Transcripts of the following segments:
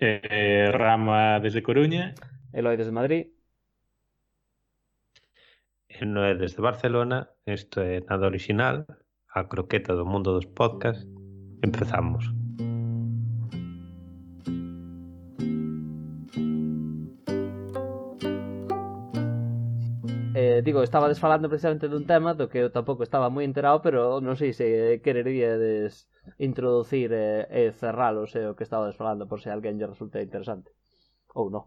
eh, Rama desde Coruña. Eloi desde Madrid. Noé desde Barcelona. Isto é nada original, a croqueta do mundo dos podcasts. Empezamos. eh, digo, estaba desfalando precisamente dun tema do que eu tampouco estaba moi enterado, pero non sei se quereríades introducir e, eh, e cerralos eh, o que estaba desfalando por se alguén lle resulta interesante ou non.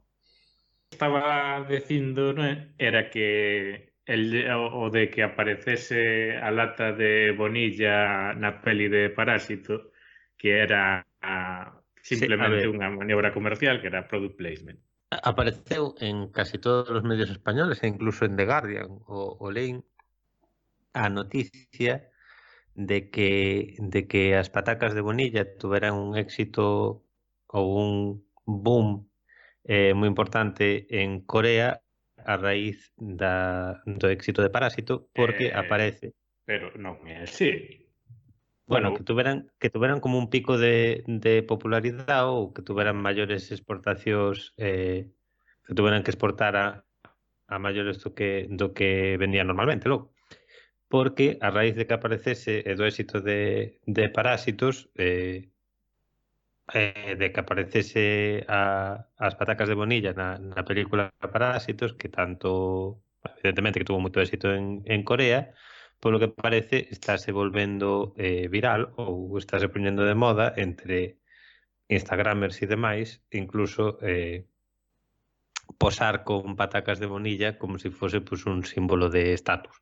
Estaba dicindo é? era que el, o de que aparecese a lata de Bonilla na peli de Parásito, que era ah, a, simplemente sí, a ver. unha maniobra comercial, que era product placement apareceu en casi todos os medios españoles, e incluso en The Guardian, o, o Lein, a noticia de que de que as patacas de Bonilla tuveran un éxito ou un boom eh, moi importante en Corea a raíz da, do éxito de Parásito porque eh, aparece. Pero non é así. Bueno, que tuveran que tuveran como un pico de, de popularidade ou que tuveran maiores exportacións eh, que tuveran que exportar a, a maiores do que do que vendía normalmente, logo. Porque a raíz de que aparecese e do éxito de, de Parásitos eh, eh, de que aparecese a, as patacas de Bonilla na, na película Parásitos que tanto evidentemente que tuvo moito éxito en, en Corea, polo que parece, estáse volvendo eh, viral ou estáse poñendo de moda entre instagramers e demais, incluso eh, posar con patacas de bonilla como se si fose pues, un símbolo de estatus.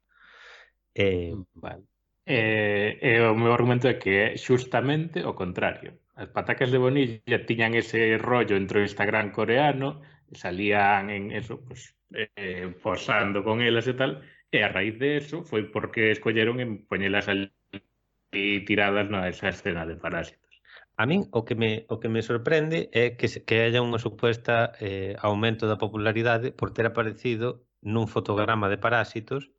Eh, mm, vale. Eh, e eh, o meu argumento é que é xustamente o contrario. As patacas de bonilla tiñan ese rollo entre o Instagram coreano, salían en eso, pues, eh, posando con elas e tal, E a raíz de eso foi porque escolleron en poñelas ali tiradas na esa escena de Parásitos. A min o que me o que me sorprende é que se, que haya unha suposta eh, aumento da popularidade por ter aparecido nun fotograma de Parásitos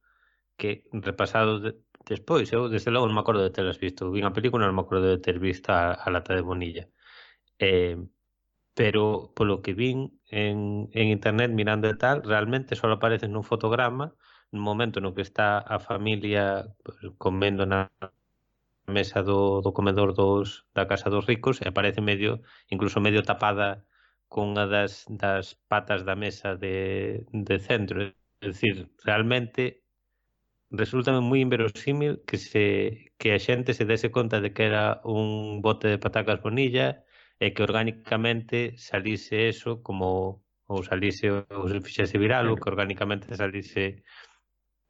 que repasado de, despois, eu desde logo non me acordo de ter visto, vin a película non me acordo de ter visto a, a lata de Bonilla. Eh, pero polo que vin en, en internet mirando e tal, realmente só aparece nun fotograma momento no que está a familia pues, comendo na mesa do, do comedor dos, da casa dos ricos e aparece medio, incluso medio tapada cunha das, das patas da mesa de, de centro. É dicir, realmente resultame moi inverosímil que se que a xente se dese conta de que era un bote de patacas bonilla e que orgánicamente salise eso como ou salise ou se fixese viral ou que orgánicamente salise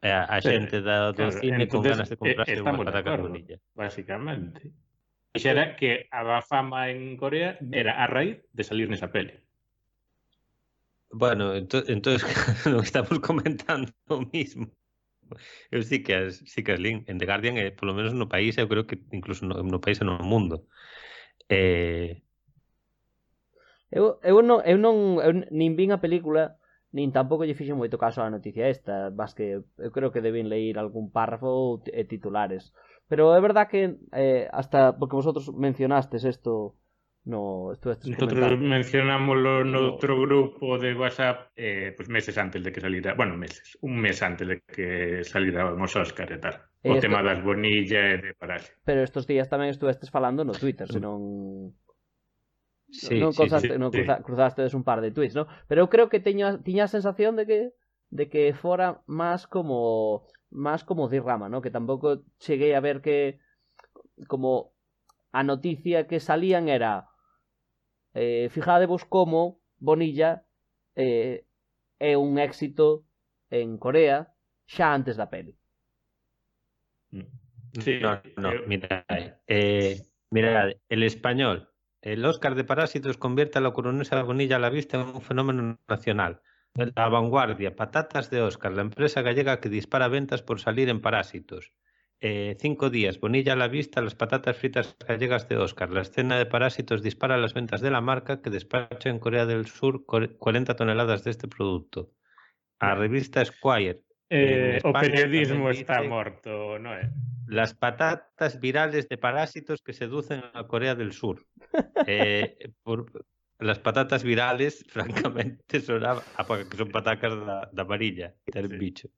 Eh, a, a xente da, do claro, cine entonces, con ganas de eh, comprarse eh, unha patata carbonilla. Básicamente. Xera que a fama en Corea era a raíz de salir nesa peli. Bueno, ento, entón non estamos comentando o mismo. Eu sí que as, sí que as lin en The Guardian, eh, polo menos no país, eu creo que incluso no, no país e no mundo. Eh, Eu, eu, non, eu, non, eu nin vin a película, nin tampouco lle fixen moito caso á noticia esta, vas que eu creo que deben leir algún párrafo e titulares. Pero é verdad que eh, hasta porque vosotros mencionastes isto no estuvestes Nosotros mencionámoslo no outro no... grupo de WhatsApp eh, pues meses antes de que saliera, bueno, meses, un mes antes de que saliera os Óscar e tal. O esto... tema das bonillas e de parase. Pero estos días tamén estuvestes falando no Twitter, mm. senón Sí, non cruzaste, sí, sí, non cruza, sí. un par de tweets, ¿no? Pero eu creo que teño tiña a sensación de que de que fora máis como máis como de rama, ¿no? Que tampouco cheguei a ver que como a noticia que salían era eh, fijadevos como Bonilla eh, é un éxito en Corea xa antes da peli. Sí, no, no, mira, eh, mira, el español el Oscar de Parásitos convierte a la coronesa Bonilla a la vista en un fenómeno nacional. La vanguardia, patatas de Oscar, la empresa gallega que dispara ventas por salir en Parásitos. Eh, cinco días, Bonilla a la vista, las patatas fritas gallegas de Oscar. La escena de Parásitos dispara las ventas de la marca que despacha en Corea del Sur cor- 40 toneladas de este producto. A revista Squire, Eh, o periodismo está dice- morto, non é? Las patatas virales de parásitos que seducen a Corea del Sur. Eh, por, las patatas virales, francamente, son a, a, que son patacas da, da varilla, del sí. bicho.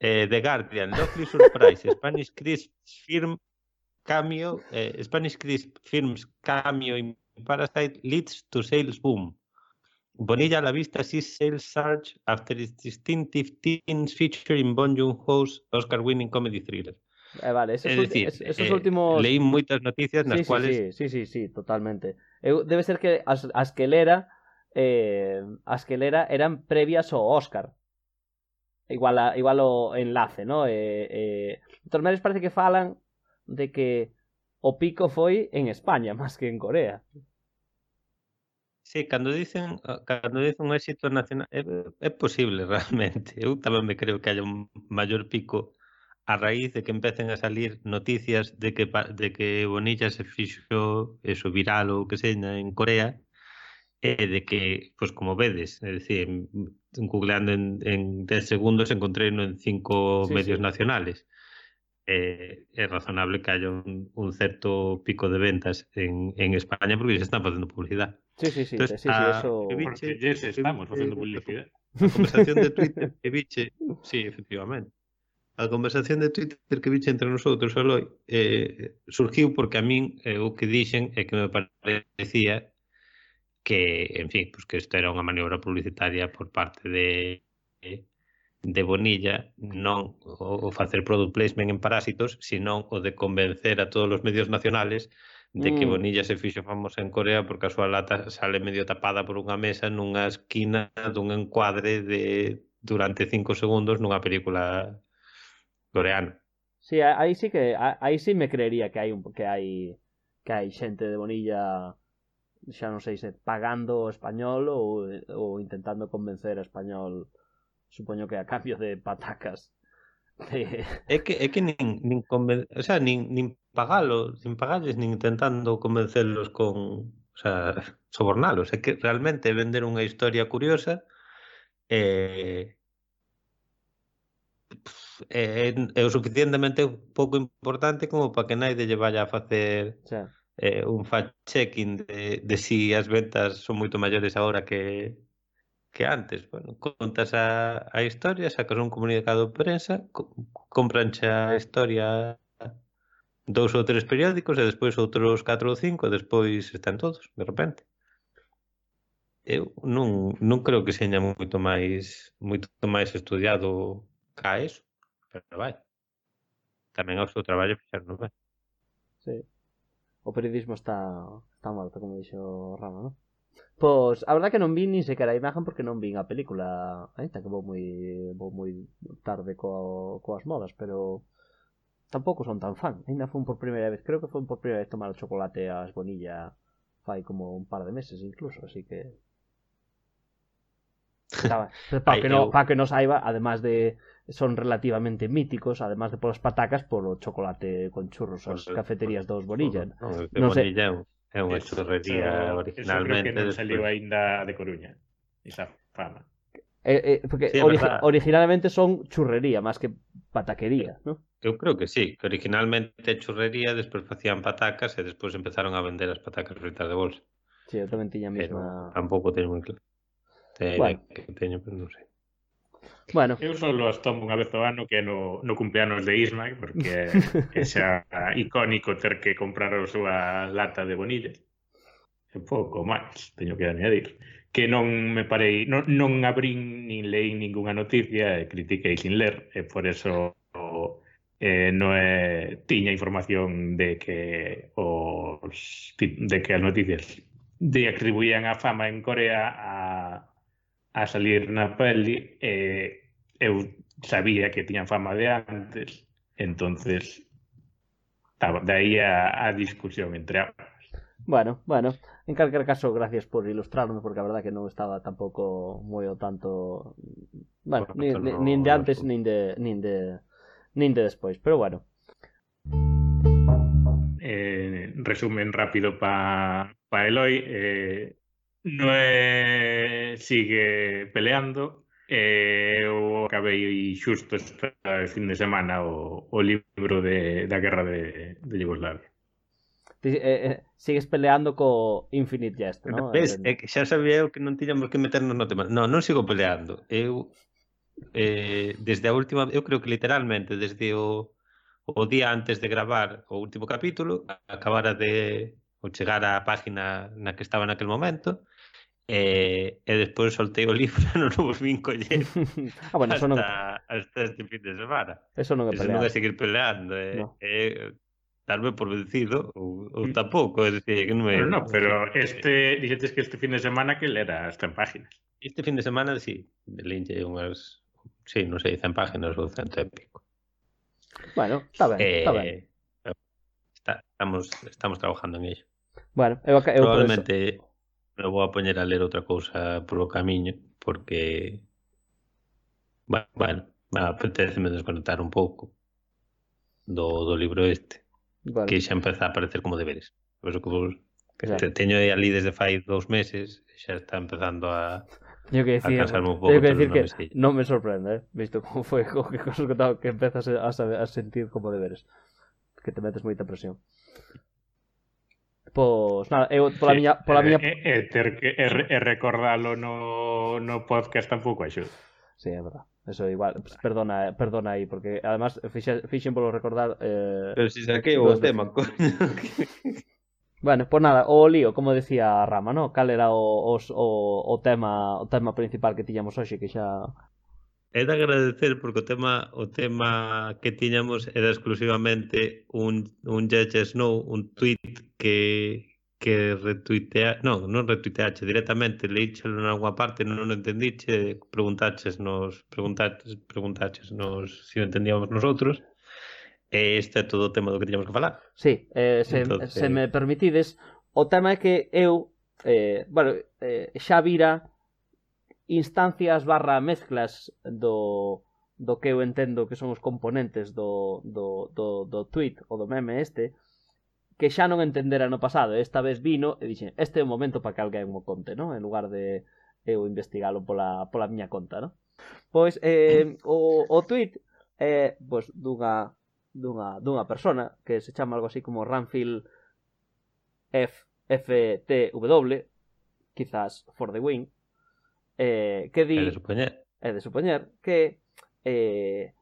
Eh, The Guardian, Lovely Surprise, Spanish Crisp Firm Cameo, eh, Spanish Crisp Firms Cameo in Parasite leads to sales boom. Bonilla a la vista sees sales surge after its distinctive teens feature in Bon Joon-ho's Oscar-winning comedy thriller. Eh, vale, esos, es decir, esos, eh, últimos... Leí moitas noticias nas sí, cuales... Sí, sí, sí, sí, totalmente. Eu, debe ser que as, as que lera, eh, as que lera eran previas ao Óscar. Igual, a, igual o enlace, ¿no? Eh, eh... Entón, parece que falan de que o pico foi en España máis que en Corea. Sí, cando dicen cando dicen un éxito nacional é, é posible realmente. Eu tamén me creo que hai un maior pico a raíz de que empecen a salir noticias de que de que Bonilla se fixo eso viral ou que seña en Corea e de que, pois como vedes, é dicir, m- googleando en, en 10 segundos encontrei en cinco Sí, medios sí. nacionales. Eh, é razonable que haya un, un certo pico de ventas en, en España porque se están facendo publicidade. Sí, sí, sí, Entonces, sí, sí, a- eso... Porque yes, estamos facendo eh, publicidade. A conversación de Twitter que viche, sí, efectivamente. a conversación de Twitter que viche entre nosotros, Aloi, eh, surgiu porque a min eh, o que dixen é que me parecía que, en fin, pues que isto era unha maniobra publicitaria por parte de de Bonilla non o, o facer product placement en parásitos, senón o de convencer a todos os medios nacionales de mm. que Bonilla se fixo famosa en Corea porque a súa lata sale medio tapada por unha mesa nunha esquina dun encuadre de durante cinco segundos nunha película coreano. Sí, aí sí que aí sí me creería que hai un, que hai que hai xente de Bonilla xa non sei se pagando o español ou, ou intentando convencer a español supoño que a cambio de patacas de... é que é que nin, nin conven... o sea, nin, nin pagalo nin pagalles nin intentando convencerlos con o sea, sobornalos é que realmente vender unha historia curiosa eh... Pff, é, é o suficientemente pouco importante como para que naide lle vaya a facer xa. eh, un fact-checking de, de si as ventas son moito maiores agora que que antes, bueno, contas a, a historia, sacas un comunicado de prensa, co, compran a historia dous ou tres periódicos e despois outros catro ou cinco, e despois están todos, de repente. Eu non, non creo que seña moito máis moito máis estudiado ca eso pero vai. Tamén ao seu traballo fixeron ben. Sí. O periodismo está, está morto, como dixo Rama, non? Pois, a verdad que non vi nin sequera a imagen porque non vin a película Ainda que vou moi, vou moi tarde co, coas modas Pero tampouco son tan fan Ainda foi por primeira vez, creo que foi por primeira vez tomar o chocolate ás bonilla Fai como un par de meses incluso Así que Para que, no, pa que nos saiba, además de son relativamente míticos, además de polas patacas, polo chocolate con churros, as cafeterías dos Bonilla. Non, non sei. É unha churrería eso, originalmente. Eso creo que non saliu aínda de Coruña, esa fama. Eh, eh, porque sí, ori verdad. originalmente son churrería máis que pataquería, ¿no? Eu creo que sí, que originalmente churrería, despois facían patacas e despois empezaron a vender as patacas fritas de bolsa. Sí, eu tamén tiña a mesma... Tampouco teño moi claro. Te, bueno. que teño, pero non sei. Bueno. Eu só as tomo unha vez ao ano que no, no cumpleanos de Isma, porque é xa icónico ter que comprar a súa lata de bonillas. E pouco máis, teño que añadir. Que non me parei, non, non abrín nin leí ningunha noticia e critiquei sin ler, e por eso eh, non é, tiña información de que os, de que as noticias de atribuían a fama en Corea a a salir na peli e eu sabía que tiñan fama de antes, entonces estaba de aí a, a discusión entre ambas. Bueno, bueno, en calquer caso, gracias por ilustrarme, porque a verdad que non estaba tampouco moi o tanto... Bueno, bueno nin, no, nin de antes, nin de, nin de, nin de despois, pero bueno. Eh, resumen rápido para pa Eloi. eh, Noé sigue peleando e eh, eu acabei xusto este fin de semana o, o libro de, da guerra de, de Yugoslavia. Eh, eh, sigues peleando co Infinite Jest, non? Ves, é que xa sabía eu que non tiñamos que meternos no tema. Non, non sigo peleando. Eu eh, desde a última, eu creo que literalmente desde o, o día antes de gravar o último capítulo, acabara de ou chegar á página na que estaba naquel momento, E, e despois soltei o libro non o vin coller ah, bueno, hasta, non... hasta este fin de semana. Eso non é pelear. Eso non é seguir peleando. É, no. Eh, é darme por vencido ou, ou mm. tampouco, é dicir, que non é... pero, no, pero este, dixetes que este fin de semana que lera as 100 páginas. Este fin de semana, sí, lente unhas, sí, non sei, 100 páginas ou 100 e pico. Bueno, está ben, eh, está ben. Está, estamos, estamos trabajando en ello. Bueno, eu, eu Probablemente... Por eso me vou a poñer a ler outra cousa polo camiño, porque, bueno, bueno apeteceme desconectar un pouco do, do libro este, vale. que xa empeza a aparecer como deberes. Por eso que, vos, que te teño ali desde fai dous meses, xa está empezando a, Yo que decir, un que decir que non me sorprende, ¿eh? visto como foi co que cosas que, que empezas a, saber, a sentir como deberes. Que te metes moita presión. Pois nada, eu pola miña... Pola eh, miña... E, e, ter que, e, e recordalo no, no podcast tampouco axuda. Sí, é verdad. Eso igual, pues, perdona, perdona aí, porque además fixen, fixen polo recordar... Eh, Pero si saquei o tema, coño. bueno, pues nada, o lío, como decía Rama, no? Cal era o, os, o, o, tema, o tema principal que tiñamos hoxe que xa É de agradecer porque o tema o tema que tiñamos era exclusivamente un, un Judge Snow, un tweet que, que retuitea, non, non retuiteache directamente, leíchelo en alguna parte, non o entendiche, preguntaches nos, preguntaches, preguntaches nos se si o entendíamos nosotros, e este é todo o tema do que tiñamos que falar. Sí, eh, se, Entonces... se me permitides, o tema é que eu, eh, bueno, eh, xa vira instancias barra mezclas do, do que eu entendo que son os componentes do, do, do, do tweet ou do meme este que xa non entendera no pasado esta vez vino e dixen este é o momento para que alguén mo conte non? en lugar de eu investigalo pola, pola miña conta non? pois eh, o, o tweet é eh, pois, dunha, dunha, dunha persona que se chama algo así como Ranfield F FTW quizás for the win eh, que di... É de supoñer. É de supoñer que... Eh,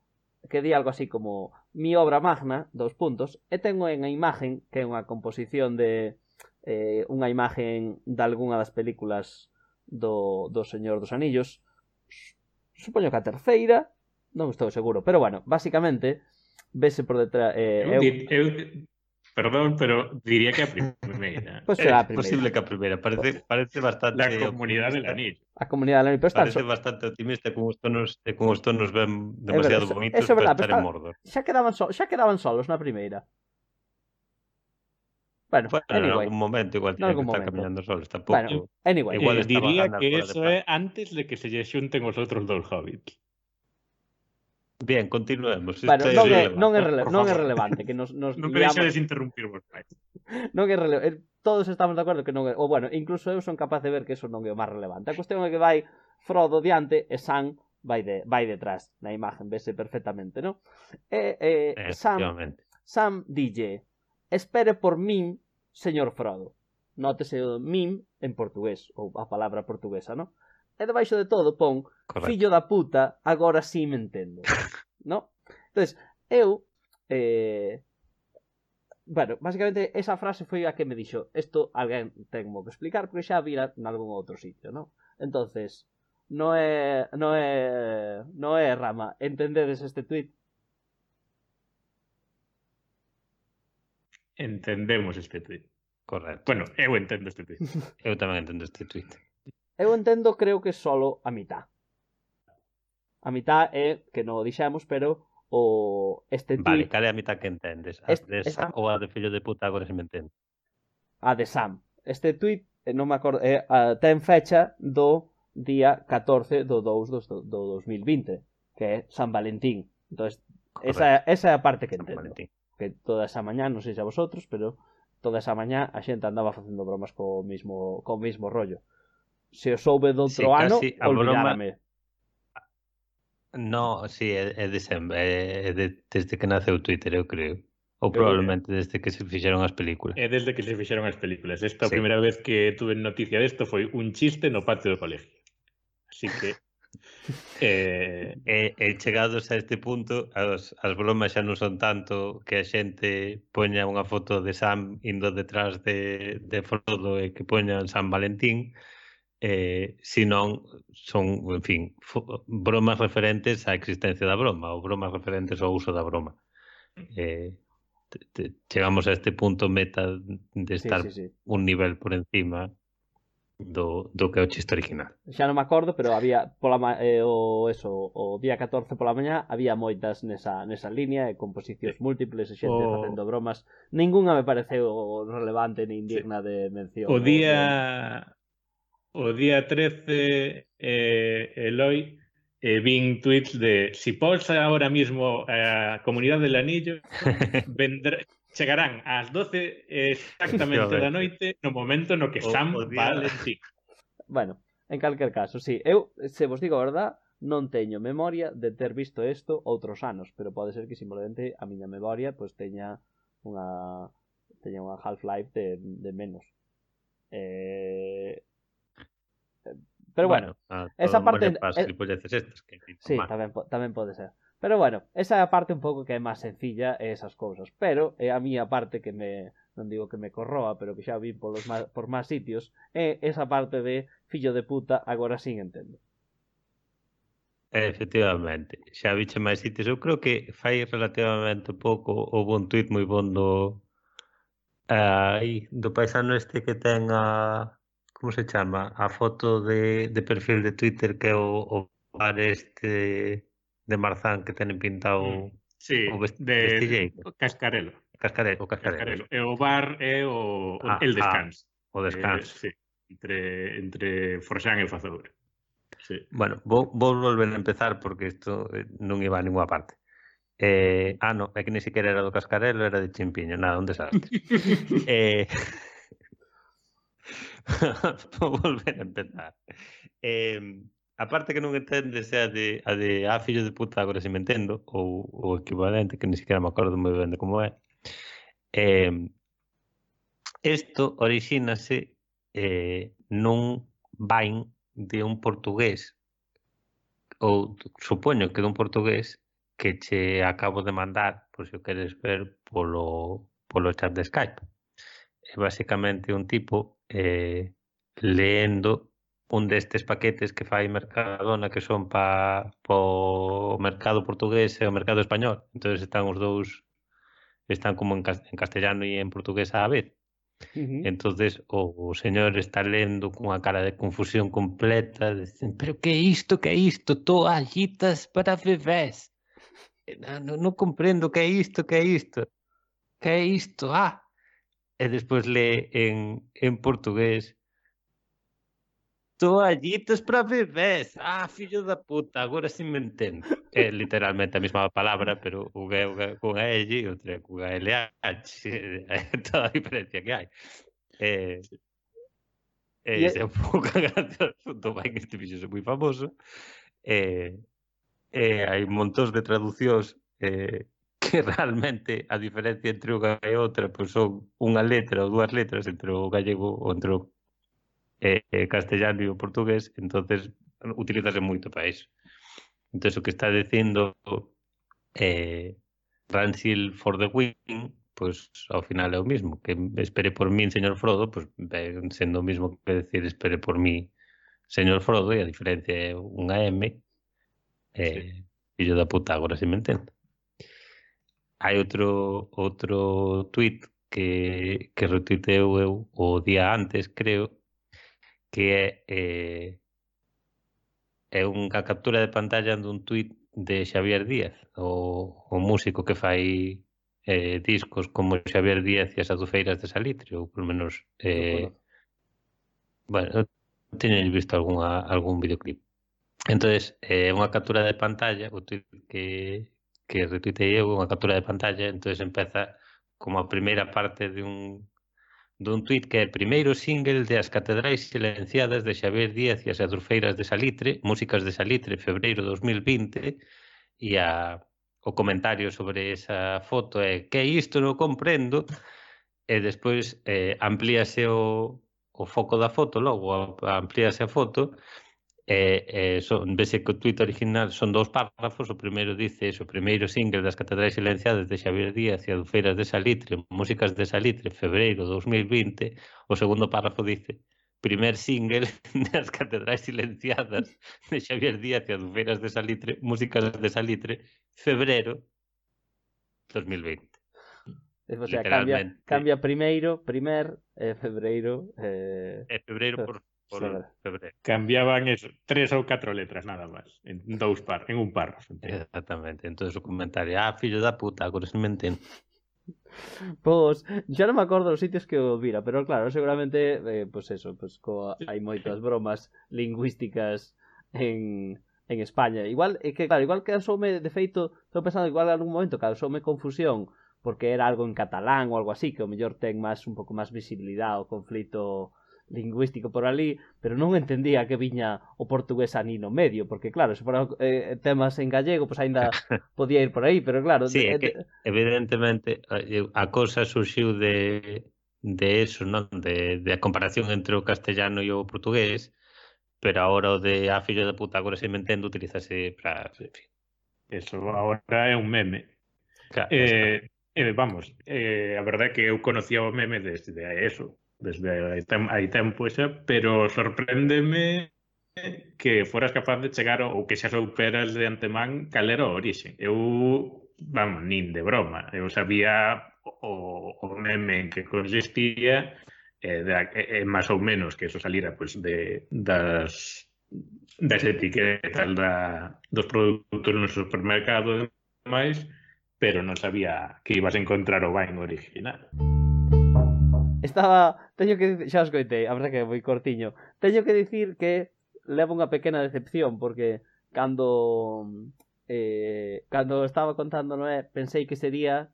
que di algo así como mi obra magna, dos puntos, e ten unha imagen que é unha composición de eh, unha imagen de algunha das películas do, do Señor dos Anillos supoño que a terceira non estou seguro, pero bueno, basicamente vese por detrás eh, eu, eu, eu perdón, pero diría que a primeira. Pois será a É primeira. posible que a primeira, parece, parece bastante... La comunidad del anillo. a comunidade da pero está Parece bastante optimista con os tonos, con os tonos ben verdad, demasiado eso- bonitos eso verdad, para pero estar en está- Mordor. xa quedaban so, xa quedaban solos na primeira. Bueno, Bueno, en anyway. algún momento igual tiene que estar caminando solos, tampouco. Bueno, anyway. Igual Eh, diría que eso é antes de que se lle xunten os outros dous hobbits. Ben, continuemos. Bueno, non é, non é, rele non é relevante que nos, nos Non me liamos... deixades interrumpir vos, Non é relevante. Eh, todos estamos de acordo que non é... O bueno, incluso eu son capaz de ver que eso non é o máis relevante. A cuestión é que vai Frodo diante e Sam vai, de, vai detrás na imagen, vese perfectamente, non? E, e Sam, Sam dille espere por min, señor Frodo. Nótese o min en portugués, ou a palabra portuguesa, non? e debaixo de todo pon Correcto. fillo da puta, agora sí me entendo. no? Entonces, eu eh, bueno, basicamente esa frase foi a que me dixo isto alguén tengo que explicar porque xa vira nalgún outro sitio, no? Entonces, no é, no é, no é rama, entendedes este tweet? Entendemos este tweet. Correcto. Bueno, eu entendo este tweet. eu tamén entendo este tweet. Eu entendo, creo que solo a mitad. A mitad é que non o dixemos, pero o este tweet. Vale, cale a mitad que entendes? A este, de Sam esta... ou a de fillo de puta agora se me entende? A de Sam. Este tweet, eh, non me acordo, é, a, ten fecha do día 14 do 2 do, do 2020, que é San Valentín. Entón, esa, esa é a parte que entendo. Valentín. Que toda esa mañá, non sei se a vosotros, pero toda esa mañá a xente andaba facendo bromas co mismo, co mismo rollo se o soube do outro sí, ano, olvidárame. Broma... No, sí, é, é de sempre, é de, desde que naceu Twitter, eu creo. Ou probablemente desde que se fixeron as películas. É desde que se fixeron as películas. Esta sí. primeira vez que tuve noticia desto foi un chiste no patio do colegio. Así que... eh, e, e chegados a este punto as, as bromas xa non son tanto que a xente poña unha foto de Sam indo detrás de, de Frodo e que poñan San Valentín eh, senón son, en fin, bromas referentes á existencia da broma ou bromas referentes ao uso da broma. Eh, te, te, chegamos a este punto meta de estar sí, sí, sí. un nivel por encima do, do que é o chiste original. Xa non me acordo, pero había pola eh, o eso, o día 14 pola mañá había moitas nesa nesa liña e composicións múltiples e xente o... facendo bromas. Ningunha me pareceu relevante ni indigna sí. de mención. O eh, día o día 13, eh, Eloy, eh, vin tweets de si posa ahora mismo a Comunidade del Anillo, vendrá, chegarán ás 12 exactamente da noite no momento no que San o, o Valentín. Bueno, en calquer caso, sí. Eu, se vos digo a verdad, non teño memoria de ter visto isto outros anos, pero pode ser que simplemente a miña memoria pois teña unha teña unha Half-Life de, de menos. Eh, Pero bueno, bueno esa parte... Pasa, eh, estas, que sí, mal. tamén, tamén pode ser. Pero bueno, esa é a parte un pouco que é máis sencilla e esas cousas. Pero é a mía parte que me, non digo que me corroa, pero que xa vi polos má, por máis sitios, é esa parte de fillo de puta, agora sin entendo. Efectivamente, xa viche máis sitios. Eu creo que fai relativamente pouco houve un tuit moi bon do, uh, ah, do paisano este que ten a como se chama? A foto de, de perfil de Twitter que é o, o bar este de Marzán que tenen pintado mm, sí, o vest, de, vestilleiro. Cascarelo. Cascarelo, o Cascarelo. Cascarelo. E eh, o bar é o, o ah, el ah, descanso. Ah, o eh, descanso. Eh, sí, entre, entre Forxán e Fazoura. Sí. Bueno, vou, vou volver a empezar porque isto non iba a ninguna parte. Eh, ah, no, é que ni siquiera era do Cascarelo, era de Chimpiño, nada, un desastre. eh, volver a empezar. Eh, a parte que non entendes é a de, a de ah, fillo de puta, agora se me entendo, ou o equivalente, que ni siquiera me acordo moi ben de como é. Eh, isto orixínase eh, nun vain de un portugués ou supoño que dun portugués que che acabo de mandar, por se o queres ver polo, polo chat de Skype. É basicamente un tipo eh, leendo un destes paquetes que fai Mercadona que son pa, po mercado portugués e o mercado español. entonces están os dous están como en, en castellano e en portugués á vez. Uh -huh. Entonces o, o señor está lendo cunha cara de confusión completa, dicen, pero que é isto, que é isto, toallitas para bebés. Non, non comprendo que é isto, que é isto. Que é isto? Ah, e despois lee en, en portugués toallitas para bebés. Ah, fillo da puta, agora si sí me entendo. É literalmente a mesma palabra, pero o é con a L e outra con a LH. É toda a diferencia que hai. eh, é, é, é un pouco gracioso, tomai que este bicho é moi famoso. Eh, eh, hai montós de traducións eh, que realmente a diferencia entre unha e outra pois son unha letra ou dúas letras entre o gallego ou entre o eh, castellano e o portugués, entonces utilizase moito para iso. Entón, o que está dicindo eh, Ransil for the Win, pois ao final é o mismo, que espere por min, señor Frodo, pois ben sendo o mismo que decir espere por mí, señor Frodo, e a diferencia é unha M, eh, sí. fillo da puta, agora se me entende hai outro outro tweet que, que retuiteu eu o día antes, creo, que é eh, é unha captura de pantalla dun tweet de Xavier Díaz, o, o músico que fai eh, discos como Xavier Díaz e as adufeiras de Salitre, ou polo menos eh, bueno, teñen visto algunha, algún videoclip. Entonces, é eh, unha captura de pantalla, o tweet que, que retuitei eu unha captura de pantalla, entonces empeza como a primeira parte de un dun tuit que é primeiro single de As Catedrais Silenciadas de Xavier Díaz e as Adrufeiras de Salitre, Músicas de Salitre, febreiro 2020, e a, o comentario sobre esa foto é que isto non comprendo, e despois eh, amplíase o, o foco da foto, logo amplíase a foto, eh, eh, son, vese que o tweet original son dous párrafos, o primeiro dice o primeiro single das Catedrais Silenciadas de Xavier Díaz e Adufeiras de Salitre, Músicas de Salitre, febreiro 2020, o segundo párrafo dice primer single das Catedrais Silenciadas de Xavier Díaz e Adufeiras de Salitre, Músicas de Salitre, febreiro 2020. Eh, o sea, cambia, cambia primeiro, primer, eh, febreiro... Eh... E febreiro por por febrero. Cambiaban eso, tres ou catro letras nada máis, en dous par, en un párrafo. Exactamente, entonces o comentario, ah, fillo da puta, agora se me entendo. Pois, xa non me acordo os sitios que o vira, pero claro, seguramente, eh, pois eso, pois co, hai moitas bromas lingüísticas en, en España. Igual, é que, claro, igual que asome, de feito, estou pensando, igual algún momento causoume confusión porque era algo en catalán ou algo así, que o mellor ten máis un pouco máis visibilidade o conflito lingüístico por ali, pero non entendía que viña o portugués a no medio, porque claro, se foran eh, temas en gallego, pois pues aínda podía ir por aí, pero claro... Sí, eh, de, que, evidentemente a cousa surxiu de, de eso, non? De, de a comparación entre o castellano e o portugués, pero agora o de a fillo da puta agora se me entendo utilizase para... En fin. Eso agora é un meme. Claro, eh, eh, vamos, eh, a verdade é que eu conocía o meme desde de eso, desde hai, tem hai tempo xa, eh, pero sorpréndeme que foras capaz de chegar ou que xa souperas de antemán cal era o orixe. Eu, vamos, nin de broma. Eu sabía o, o meme en que consistía eh, da, eh, máis ou menos que eso salira pues, de, das, das etiquetas da, dos produtos no supermercado e demais, pero non sabía que ibas a encontrar o vain original. Estaba, teño que dicir, xa os coitei, a verdade que é moi cortiño. Teño que dicir que levo unha pequena decepción porque cando eh, cando estaba contando Noé, pensei que sería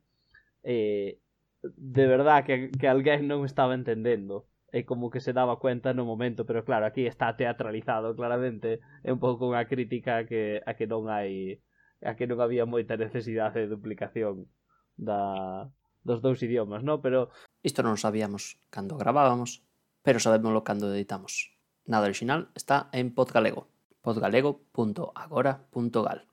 eh, de verdad que, que alguén non estaba entendendo e como que se daba cuenta no momento, pero claro, aquí está teatralizado claramente, é un pouco unha crítica a que, a que non hai a que non había moita necesidade de duplicación da, dos dous idiomas, no? Pero Isto non sabíamos cando gravábamos, pero sabémoslo cando editamos. Nada original está en Podgalego, podgalego.agora.gal.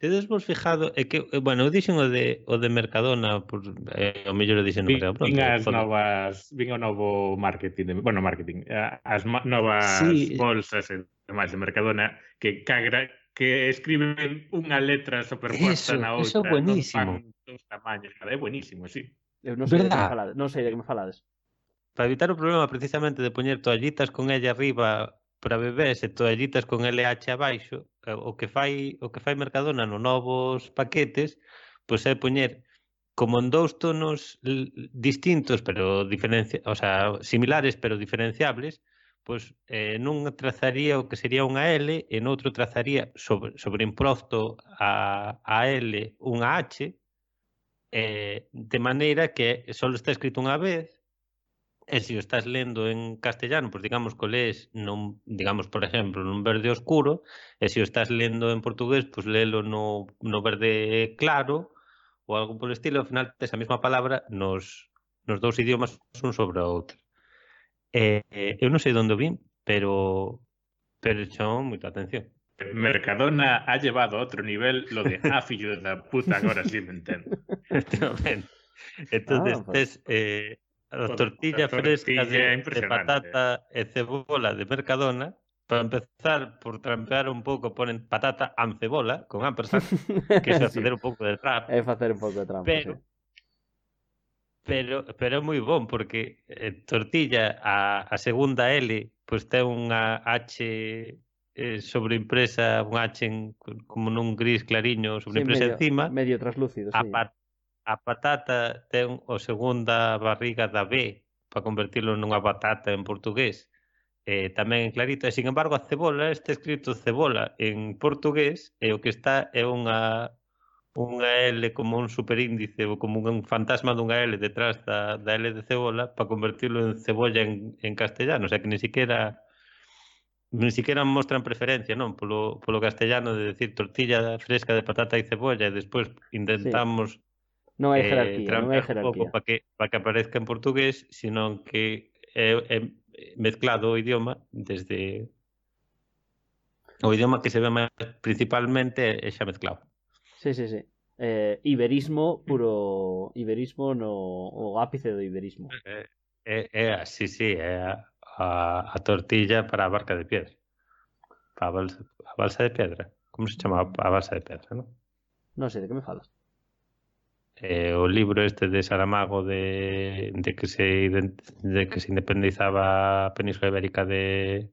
Tedes vos fijado, é que, eh, bueno, eu dixen o de, o de Mercadona, por, eh, o mellor eu dixen no Mercadona. Vin as novas, vin o novo marketing, de, bueno, marketing, eh, as ma, novas sí. bolsas e demais de Mercadona que cagra, que escriben unha letra superposta na outra. Eso é buenísimo. Dos tamaños, é buenísimo, sí. Eu non sei, de que, falades, non sei de que me falades. Para evitar o problema precisamente de poñer toallitas con ella arriba para bebés e toallitas con LH abaixo, eh, o que fai o que fai Mercadona no novos paquetes, pois é poñer como en dous tonos distintos, pero diferencia, o sea, similares pero diferenciables, pois eh, nun trazaría o que sería unha L e noutro trazaría sobre, sobre a, a L unha H eh, de maneira que só está escrito unha vez e se o estás lendo en castellano, pois digamos que lees non, digamos, por exemplo, nun verde oscuro, e se o estás lendo en portugués, pois lelo no, no verde claro ou algo polo estilo, ao final tes a mesma palabra nos, nos dous idiomas un sobre a outra. Eh, eu non sei onde o vim, pero pero chamou moita atención. Mercadona ha llevado a otro nivel lo de ah, fillo de la puta, ahora sí me entiendo. Entonces, ah, pues. tes, eh, a tortillas tortilla frescas de, de, ¿eh? patata e cebola de Mercadona, para empezar por trampear un pouco, ponen patata and cebola, con ampersand, que é facer sí. un pouco de trap. É facer un pouco de trampa, pero, sí. Pero, pero é moi bon, porque eh, tortilla, a, a segunda L, pois pues, ten unha H eh, sobreimpresa un H como nun gris clariño sobreimpresa sí, medio, encima. Medio traslúcido a, sí. pat, a patata ten o segunda barriga da B para convertirlo nunha batata en portugués. Eh, tamén en clarito, e sin embargo a cebola está escrito cebola en portugués e o que está é unha unha L como un superíndice ou como un fantasma dunha L detrás da, da L de cebola para convertirlo en cebolla en, en castellano, o sea que ni siquiera ni siquiera mostran preferencia, non, polo polo castellano de decir tortilla fresca de patata e cebolla e despois intentamos sí. Non hai eh, jerarquía, eh, non hai jerarquía. Para que para que aparezca en portugués, senón que é, é mezclado o idioma desde o idioma que se ve máis principalmente é xa mezclado. Sí, sí, sí. Eh, iberismo puro iberismo no o ápice do iberismo. É, é, é así, sí, é a a, a tortilla para a barca de piedra. A balsa, a balsa de pedra. Como se chama a balsa de pedra, non? Non sei, de que me falas? Eh, o libro este de Saramago de, de que se de que se independizaba a Península Ibérica de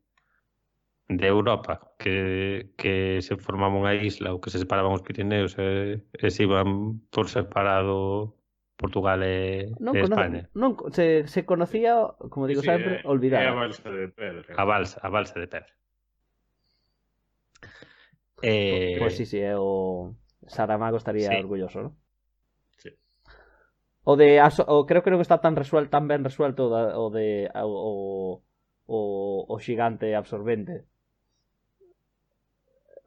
de Europa, que, que se formaba unha isla ou que se separaban os Pirineos e, e se iban por separado Portugal e, non e España. Non, se, se conocía, como digo sí, sempre, é. É a balsa de pedra. A balsa, a balsa de pedra. Eh... Pois pues, sí, sí, é o... Saramago estaría sí. orgulloso, ¿no? Sí. O de o creo que non está tan resuelto, tan ben resuelto da, o de o o, o xigante absorbente.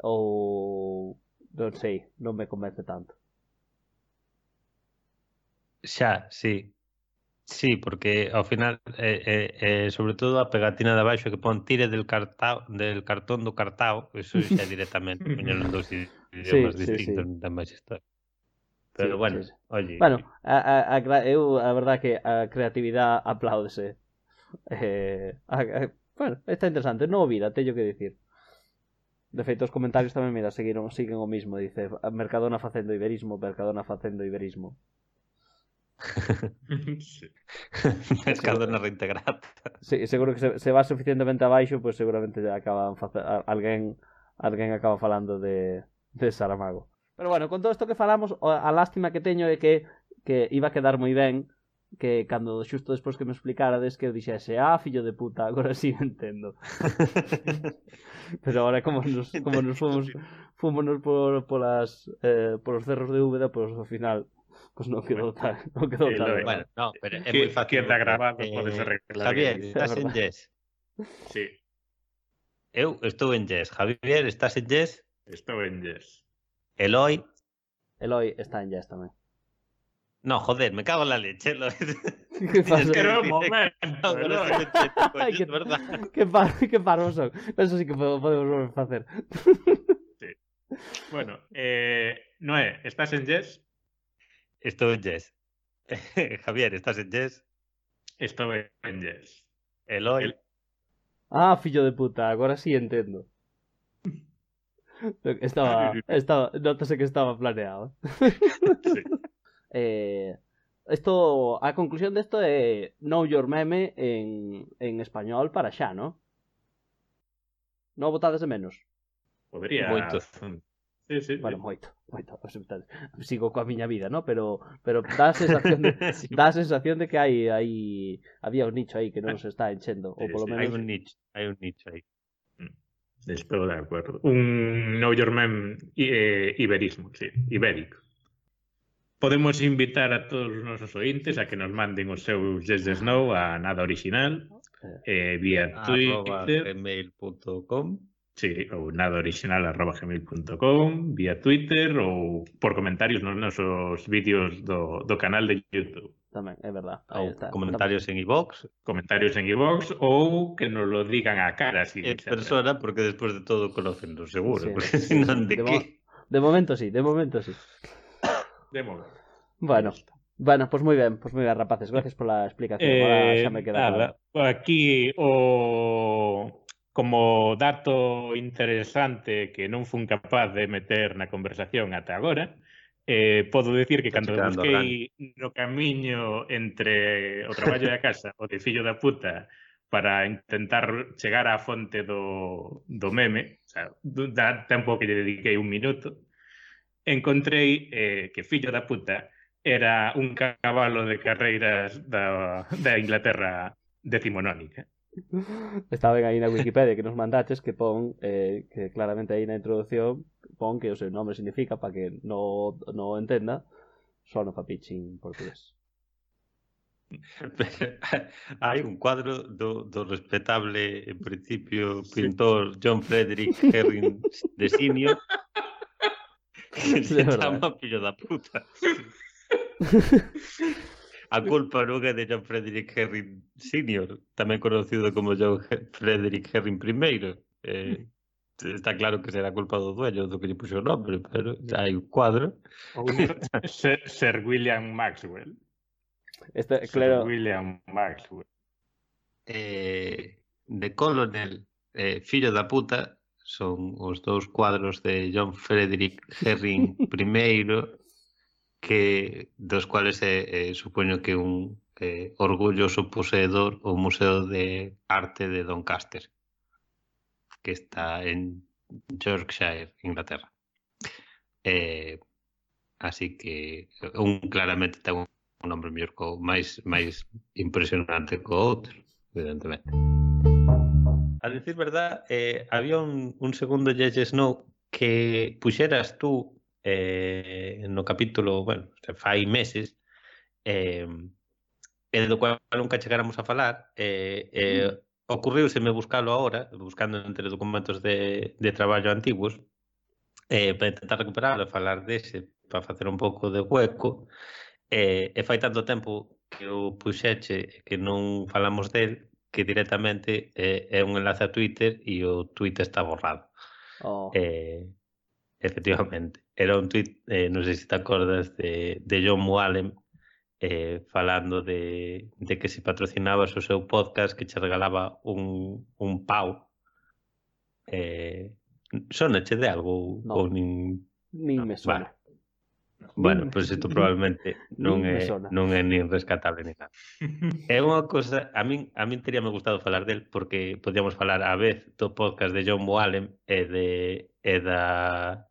Ou non sei, non me convence tanto. Xa, sí. Sí, porque ao final, eh, eh, eh, sobre todo a pegatina de abaixo que pon tire del, cartao, del cartón do cartao, eso xa directamente poñen os dous idiomas sí, distintos, sí, sí. tan máis historia. Pero sí, bueno, sí. oye... Bueno, a, a, a, eu a verdad que a creatividade apláudese. Eh, a, a, bueno, está interesante, non o vida, teño que dicir. De feito, os comentarios tamén, mira, seguiron, siguen o mismo, dice Mercadona facendo iberismo, Mercadona facendo iberismo. sí. Na reintegrada. Sí, seguro que se, se va suficientemente abaixo, pois pues seguramente acaban facer, alguén alguén acaba falando de, de Saramago. Pero bueno, con todo isto que falamos, a lástima que teño é que que iba a quedar moi ben que cando xusto despois que me explicarades que eu dixese, ah, fillo de puta, agora sí entendo. Pero agora como nos, como nos fomos, fomos por, polas, eh, polos cerros de Úbeda, pois pues, ao final pues no quedó tan. No quedó sí, tan bueno, no, pero es muy fácil. Eh, Javier, estás en Jess. Sí. Eu estou en Jess. Javier, estás en Jess? estuve en Jess. Eloy Eloy está en Jess también No, joder, me cago en la leche, ¿Qué pasa? Es que no, momento, Qué, verdad. Qué, par paroso. Eso sí que podemos hacer. sí. Bueno, eh, Noé, ¿estás en Jess? Estou en Yes. Javier, estás en Yes. Estou en Yes. Eloy. El- Ah, fillo de puta, agora sí entendo. Estaba, estaba, nótase que estaba planeado. Sí. Eh, esto, a conclusión de esto é Know Your Meme en, en español para xa, ¿no? Non botades de menos. Podría... Moito. Sí, sí, bueno, sí. moito, moito, sigo coa miña vida, ¿no? pero pero dá a sensación de, sí. dá a sensación de que hai hai había un nicho aí que non se está enchendo, sí, ou polo sí, menos hai un nicho, hai un nicho aí. Mm. Estou de acordo. Un Know Your Man eh, iberismo, sí, ibérico. Podemos invitar a todos os nosos ointes a que nos manden os seus Yes Snow a nada original eh, eh vía eh, Twitter. gmail.com Sí, ou nada original arroba gmail.com, vía Twitter ou por comentarios nos nosos vídeos do, do canal de YouTube. Tamén, é verdad. Ou está, comentarios tamén. en iVox. Comentarios en iVox ou que nos lo digan a cara. Si en persona, porque despois de todo conocennos seguro. Sí, porque sí, senón de, de, que... mo de momento sí, de momento sí. De momento. Bueno, Bueno, pois pues moi ben, pois pues moi ben, rapaces, gracias pola explicación. Eh, Ahora xa me queda nada, claro. aquí o como dato interesante que non fun capaz de meter na conversación ata agora, eh, podo decir que cando busquei no camiño entre o traballo da casa o de fillo da puta para intentar chegar á fonte do, do meme, o sea, da tempo que lle dediquei un minuto, encontrei eh, que fillo da puta era un cabalo de carreiras da, da Inglaterra decimonónica. Está ben aí na Wikipedia que nos mandaches que pon eh, que claramente aí na introdución pon que o seu nome significa para que no, no entenda só no papichín portugués. Hai un cuadro do, do respetable, en principio, pintor John Frederick Herring de Sinio que se chama Pillo da Puta. A culpa non é de John Frederick Herring Sr., tamén conocido como John Frederick Herring I. Eh, está claro que será culpa do dueño do que lle puxo o nome, pero hai un cuadro. Ou Sir, Sir William Maxwell. Este, claro. Sir William Maxwell. Eh, de Colonel, eh, fillo da puta, son os dous cuadros de John Frederick Herring I que dos cuales é, eh, supoño que un eh, orgulloso poseedor o Museo de Arte de Doncaster, que está en Yorkshire, Inglaterra. Eh, así que un claramente ten un nombre mellor co, máis máis impresionante co outro, evidentemente. A decir verdad, eh, había un, un segundo J.J. Snow que puxeras tú eh, no capítulo, bueno, fai meses, eh, e do cual nunca chegáramos a falar, eh, eh, mm. ocurriuseme buscalo ahora, buscando entre documentos de, de traballo antiguos, eh, para intentar recuperarlo, falar dese, para facer un pouco de hueco, eh, e fai tanto tempo que o puxeche que non falamos del, que directamente eh, é un enlace a Twitter e o Twitter está borrado. Oh. Eh, efectivamente era un tweet, eh, non sei se te acordas, de, de John Wallem eh, falando de, de que se patrocinabas o seu podcast que che regalaba un, un pau. Eh, sonache de algo no, ou nin... Nin me sona. Vale. Bueno, nin, pois pues isto probablemente non é non é nin rescatable ni nada. é unha cosa, a min a min teríame gustado falar del porque podíamos falar á vez do podcast de John Boalem e de e da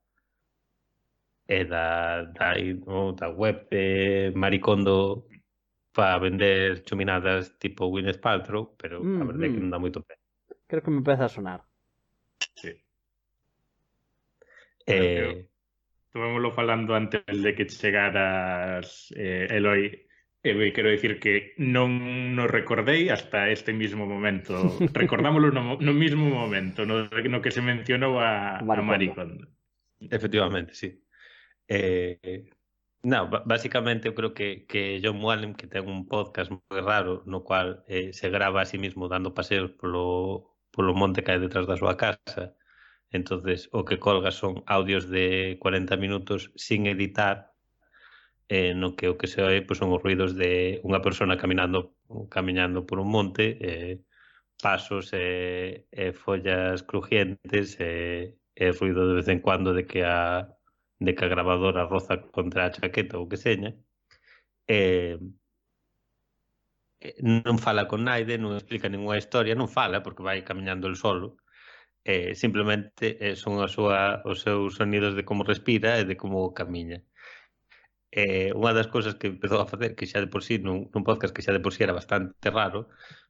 e da, da, no, da web eh, Maricondo para vender chuminadas tipo Gwyneth Paltrow, pero mm, a verdade é que mm. non dá moito pé. Creo que me empeza a sonar. Sí. Eh... Estuvémoslo falando antes de que chegaras, eh, Eloi, Eu quero dicir que non nos recordei hasta este mismo momento. Recordámoslo no, no mismo momento, no, no que se mencionou a, Maricondo. a Maricondo. Efectivamente, sí. Eh, non, basicamente eu creo que, que John Wallem que ten un podcast moi raro no cual eh, se grava a sí mismo dando paseos polo, polo monte que hai detrás da súa casa entonces o que colga son audios de 40 minutos sin editar eh, no que o que se oe pues, son os ruidos de unha persona caminando camiñando por un monte eh, pasos e eh, eh, follas crujientes e eh, eh, ruido de vez en cuando de que a de que a grabadora roza contra a chaqueta ou que seña, eh, non fala con naide, non explica ninguna historia, non fala porque vai camiñando el solo, eh, simplemente eh, son a súa, os seus sonidos de como respira e de como camiña. Eh, unha das cousas que empezou a facer, que xa de por sí, nun, nun podcast que xa de por sí era bastante raro,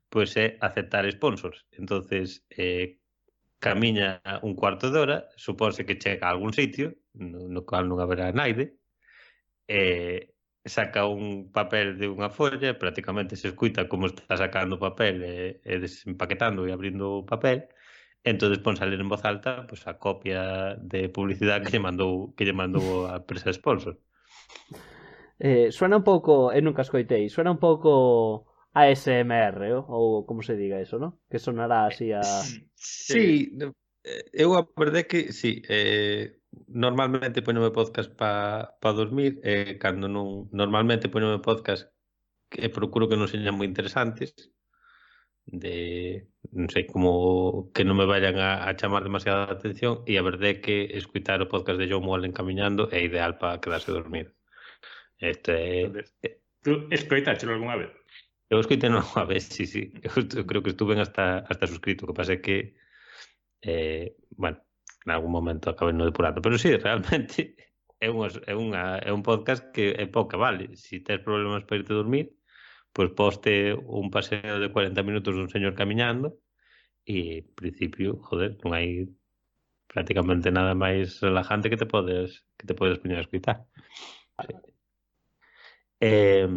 pois pues, é aceptar sponsors. Entonces, eh, camiña un cuarto de hora, supónse que chega a algún sitio, no, no cual non haberá naide, e saca un papel de unha folla, prácticamente se escuita como está sacando o papel e, e desempaquetando e abrindo o papel, entonces pon salir en voz alta pues, a copia de publicidade que lle mandou que lle mandou a empresa sponsor. Eh, suena un pouco, eu nunca escoitei, suena un pouco ASMR, eh, ou como se diga eso, ¿no? Que sonará así a... Sí, eh, eu a verdade que, sí, eh, normalmente poñome podcast para pa dormir, eh, cando non... Normalmente poñome podcast que procuro que non señan moi interesantes, de non sei como que non me vayan a, a chamar demasiada atención e a verdade é que escutar o podcast de Joe Mullen encaminhando é ideal para quedarse dormido. Este Entonces, tú escoitáchelo algunha vez? Eu escoitei non a vez, sí, sí. Eu creo que estuve hasta, hasta suscrito. O que pasa é que, eh, bueno, en algún momento acabei no depurando. Pero sí, realmente é, unha, é, unha, é un podcast que é pouca, vale. Se si tens problemas para irte dormir, pois pues poste un paseo de 40 minutos dun señor camiñando e, en principio, joder, non hai prácticamente nada máis relajante que te podes que te podes poñer a escutar. Vale. Eh,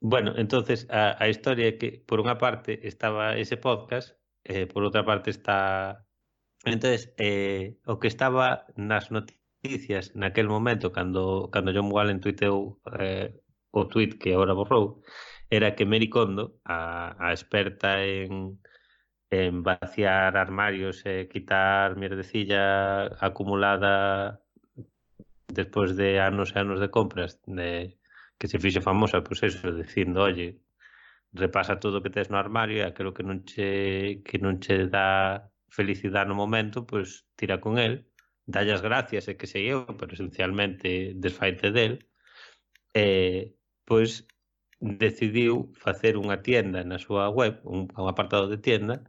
Bueno, entonces a, a historia é que por unha parte estaba ese podcast, eh, por outra parte está entonces eh, o que estaba nas noticias naquel momento cando cando John Wallen tuiteou eh, o tweet que agora borrou era que Mary Kondo, a, a experta en en vaciar armarios e quitar mierdecilla acumulada despois de anos e anos de compras de que se fixe famosa, pois eso, dicindo, oye, repasa todo o que tes no armario e aquilo que non che, que non che dá felicidade no momento, pois tira con el, dalle as gracias e que sei eu, pero esencialmente desfaite del, e, pois decidiu facer unha tienda na súa web, un, un apartado de tienda,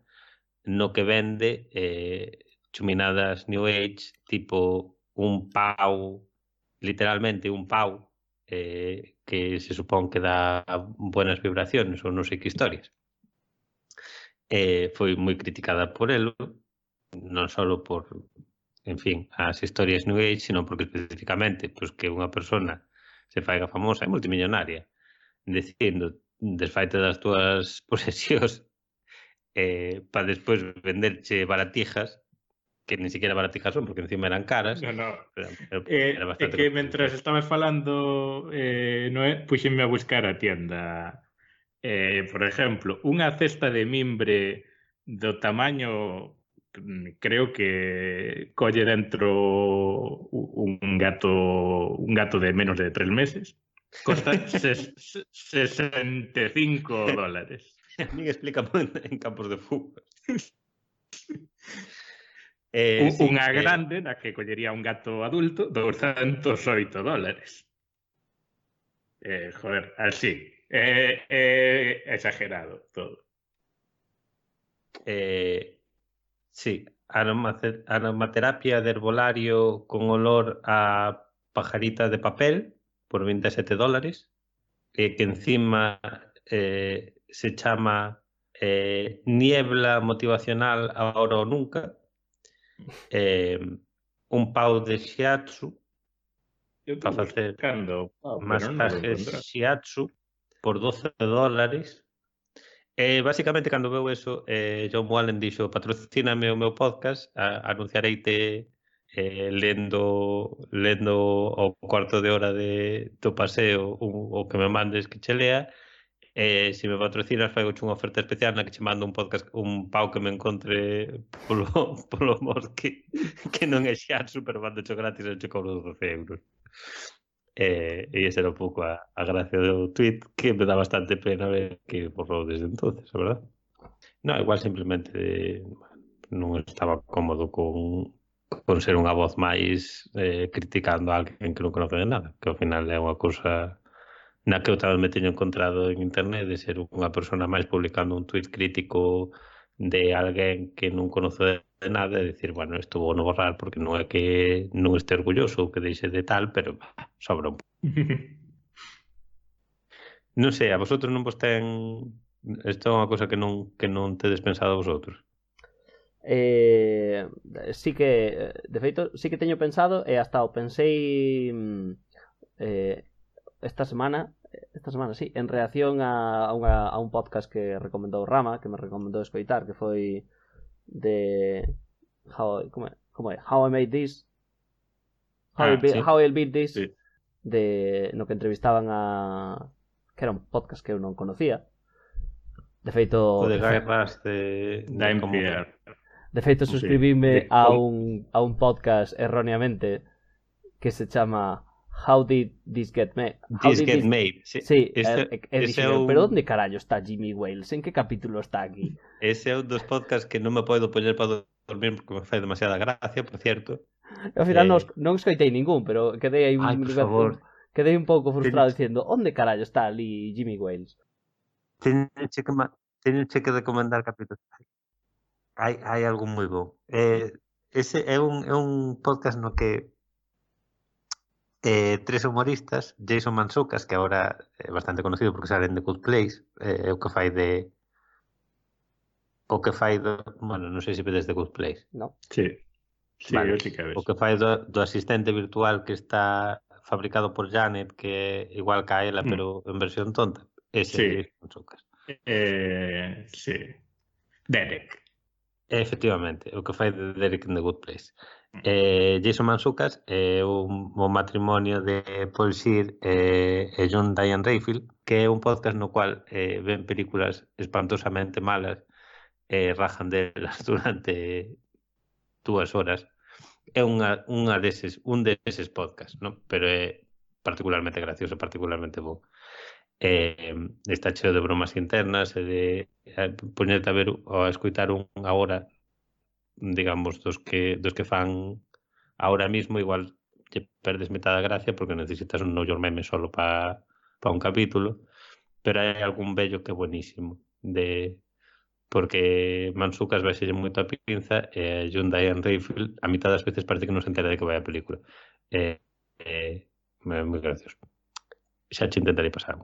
no que vende eh, chuminadas New Age, tipo un pau, literalmente un pau, eh, que se supón que dá buenas vibracións ou non sei que historias. Eh, foi moi criticada por elo, non só por, en fin, as historias New Age, sino porque especificamente pues, que unha persona se faiga famosa e multimillonaria dicindo desfaite das túas posesións eh, para despois venderche baratijas que ni siquiera baratijas son, porque encima eran caras. No, no. Pero, pero eh, era bastante é que mentras estabas falando, eh, no puxenme a buscar a tienda. Eh, por exemplo, unha cesta de mimbre do tamaño mm, creo que colle dentro un gato un gato de menos de tres meses costa 65 dólares. A mí explica en campos de fútbol. Eh, un, unha grande na que collería un gato adulto 208 dólares. Eh, joder, así. Eh, eh, exagerado todo. Eh, sí, aromaterapia de herbolario con olor a pajarita de papel por 27 dólares, eh, que encima eh, se chama eh, niebla motivacional ahora o nunca, eh, un pau de shiatsu para facer buscando, pau, masajes no shiatsu por 12 dólares. Eh, basicamente cando veu eso, eh, John Wallen dixo, patrocíname o meu podcast, a, anunciareite eh, lendo lendo o cuarto de hora de do paseo o, o que me mandes que che lea Eh, se me patrocinas fai unha oferta especial na que che mando un podcast un pau que me encontre polo, polo bosque que non é xa super mando cho gratis e cho cobro 12 euros. Eh, e ese era un pouco a, a gracia do tweet que me dá bastante pena ver que borrou desde entonces, a verdad. No, igual simplemente non estaba cómodo con con ser unha voz máis eh, criticando a alguén que non conoce de nada que ao final é unha cousa na que eu tamén me teño encontrado en internet de ser unha persona máis publicando un tuit crítico de alguén que non conoce de nada e decir, bueno, isto vou no borrar porque non é que non este orgulloso ou que deixe de tal, pero bah, sobra un pouco. non sei, a vosotros non vos ten... Isto é unha cosa que non, que non tedes pensado vosotros. Eh, sí que, de feito, sí que teño pensado e hasta o pensei mm, eh, esta semana esta semana, sí, en reacción a, unha, a un podcast que recomendou Rama, que me recomendou escoitar, que foi de How, como, como é? How I Made This How, ah, I, sí. how I Beat This sí. de, no que entrevistaban a que era un podcast que eu non conocía De feito... O de guerras de... De, de, De feito, suscribíme sí. a, un, a un podcast erróneamente que se chama How did this get made? How this get this... made. Sí, sí este, e, e dixeron, un... pero onde carallo está Jimmy Wales? En que capítulo está aquí? Ese é un dos podcasts que non me podo poñer para dormir porque me fai demasiada gracia, por cierto. Ao final eh... non, non escoitei ningún, pero quedei aí un, Ay, por favor. quedei un pouco frustrado Ten... diciendo, onde carallo está ali Jimmy Wales? Teñenche que, ma... Que recomendar capítulos. Hai, hai algo moi bo. Eh, ese é un, é un podcast no que eh, tres humoristas, Jason Mansukas, que agora é bastante conocido porque salen de Good Place, eh, o que fai de o que fai do, bueno, non sei se vedes de Good Place. No. Sí. Sí, vale. sí que ves. O que fai do, do asistente virtual que está fabricado por Janet, que igual que a ela, mm. pero en versión tonta. Ese sí. é Mansukas. Eh, sí. Derek. Efectivamente, o que fai de Derek in The Good Place. Eh, Jason Mansukas é eh, un, matrimonio de Paul Shear eh, e John Diane Rayfield, que é un podcast no cual eh, ven películas espantosamente malas e eh, rajan delas durante dúas horas. É unha, unha deses, un deses podcast, ¿no? pero é particularmente gracioso, particularmente bo Eh, está cheo de bromas internas e de eh, poñerte a ver ou a escutar unha hora digamos, dos que, dos que fan ahora mismo, igual te perdes metade da gracia porque necesitas un Know Meme solo para pa un capítulo, pero hai algún bello que é buenísimo de porque Mansukas vai ser moito a pinza e eh, John Diane Rayfield a mitad das veces parece que non se entera de que vai a película. Eh, eh, moi gracioso. Xa che intentarei pasar.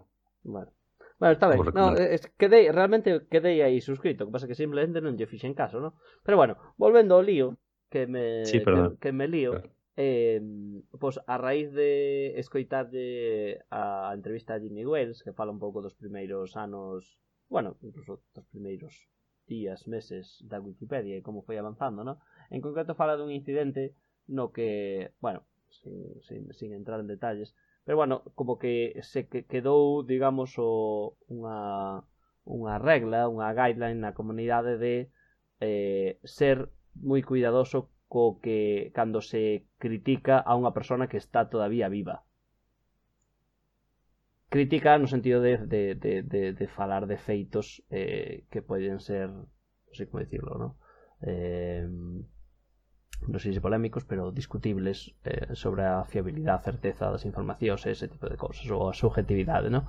Vale. Bueno, está ben. No, es, quedei, realmente quedei aí suscrito, que pasa que simplemente non lle fixen caso, ¿no? Pero bueno, volvendo ao lío, que me, sí, que, que me lío, claro. eh, pois a raíz de escoitar de a entrevista a Jimmy Wales, que fala un pouco dos primeiros anos, bueno, incluso dos primeiros días, meses da Wikipedia e como foi avanzando, ¿no? En concreto fala dun incidente no que, bueno, sin, sin, sin entrar en detalles, Pero bueno, como que se quedou, digamos, o, unha, unha regla, unha guideline na comunidade de eh, ser moi cuidadoso co que cando se critica a unha persona que está todavía viva. Crítica no sentido de, de, de, de, de falar de feitos eh, que poden ser, non sei como dicirlo, non? Eh, non sei se polémicos, pero discutibles eh, sobre a fiabilidade, a certeza das informacións, ese tipo de cousas, ou a subjetividade, non?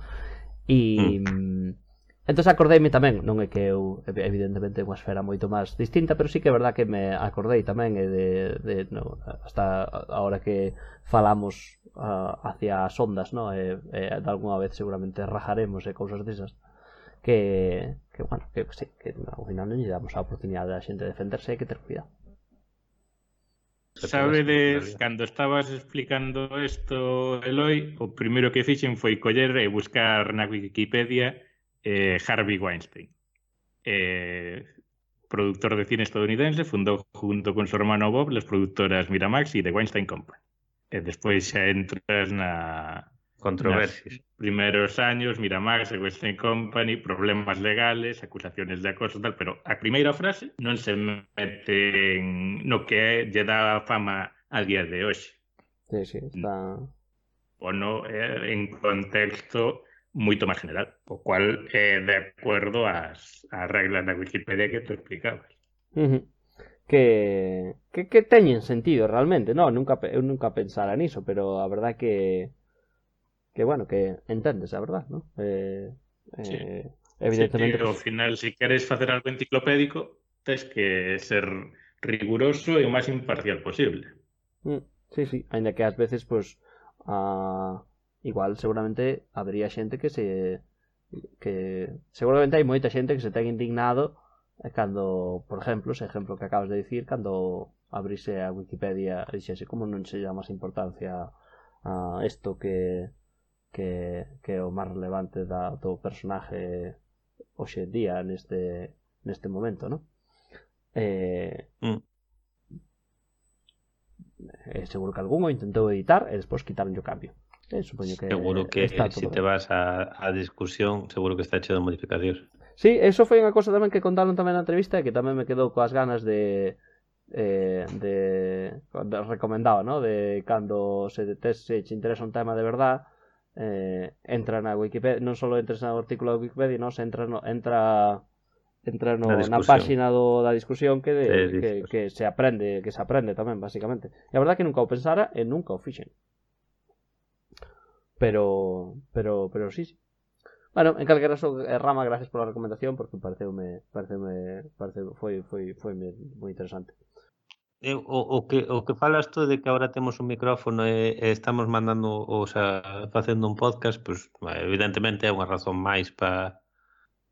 E... Mm. Entón acordeime tamén, non é que eu evidentemente unha esfera moito máis distinta, pero sí que é verdad que me acordei tamén e de, de no, hasta ahora que falamos uh, hacia as ondas, no? e, e de alguna vez seguramente rajaremos e cousas desas que, que bueno, que, que sí, que ao final non lle damos a oportunidade da xente de defenderse e que ter cuidado. Sabedes, cando estabas explicando isto, Eloi, o primeiro que fixen foi coller e buscar na Wikipedia eh, Harvey Weinstein. Eh, productor de cine estadounidense, fundou junto con su hermano Bob las productoras Miramax y The Weinstein Company. E despois xa entras na, Controversias. Primeiros años, Miramax, Western Company, problemas legales, acusaciones de acoso tal, pero a primeira frase non se mete en no que lle dá fama a día de hoxe. Sí, sí, está... O no, eh, en contexto moito máis general, o cual é eh, de acordo ás, ás reglas da Wikipedia que tú explicabas. Uh. Que, que que teñen sentido realmente. No, nunca eu nunca pensara niso, pero a verdad que que bueno, que entendes a verdad, ¿no? Eh, sí. eh, evidentemente. Sí, tío, ao final, se si queres facer algo enciclopédico, tens que ser riguroso e o máis imparcial posible. Mm, sí, sí, ainda que ás veces, pois, pues, a... igual seguramente habría xente que se que seguramente hai moita xente que se ten indignado eh, cando, por exemplo, ese exemplo que acabas de dicir, cando abrise a Wikipedia e dixese como non se dá máis importancia a isto que que, que é o máis relevante da, do personaje hoxe en día neste, neste momento, non? Eh, mm. eh, seguro que algún o intentou editar e despois quitaron o cambio. Eh, supoño que seguro que está se si te vas a, a discusión, seguro que está cheo de modificacións. Sí, eso foi unha cosa tamén que contaron tamén na entrevista e que tamén me quedou coas ganas de eh, de, de recomendado, ¿no? De cando se te, se che interesa un tema de verdad, eh, entra na Wikipedia, non só entres no artículo da Wikipedia, non, se entra no, entra entra no, na, na páxina do, da discusión que, de, eh, que, que se aprende que se aprende tamén, basicamente e a verdade que nunca o pensara e nunca o fixen pero pero pero sí, sí. Bueno, en calquera caso, eh, Rama, gracias pola recomendación porque pareceume, pareceume, pareceume foi, foi, foi moi interesante eh, o, o, que, o que falas tú de que agora temos un micrófono e, e estamos mandando, o sea, facendo un podcast, pois, pues, evidentemente é unha razón máis para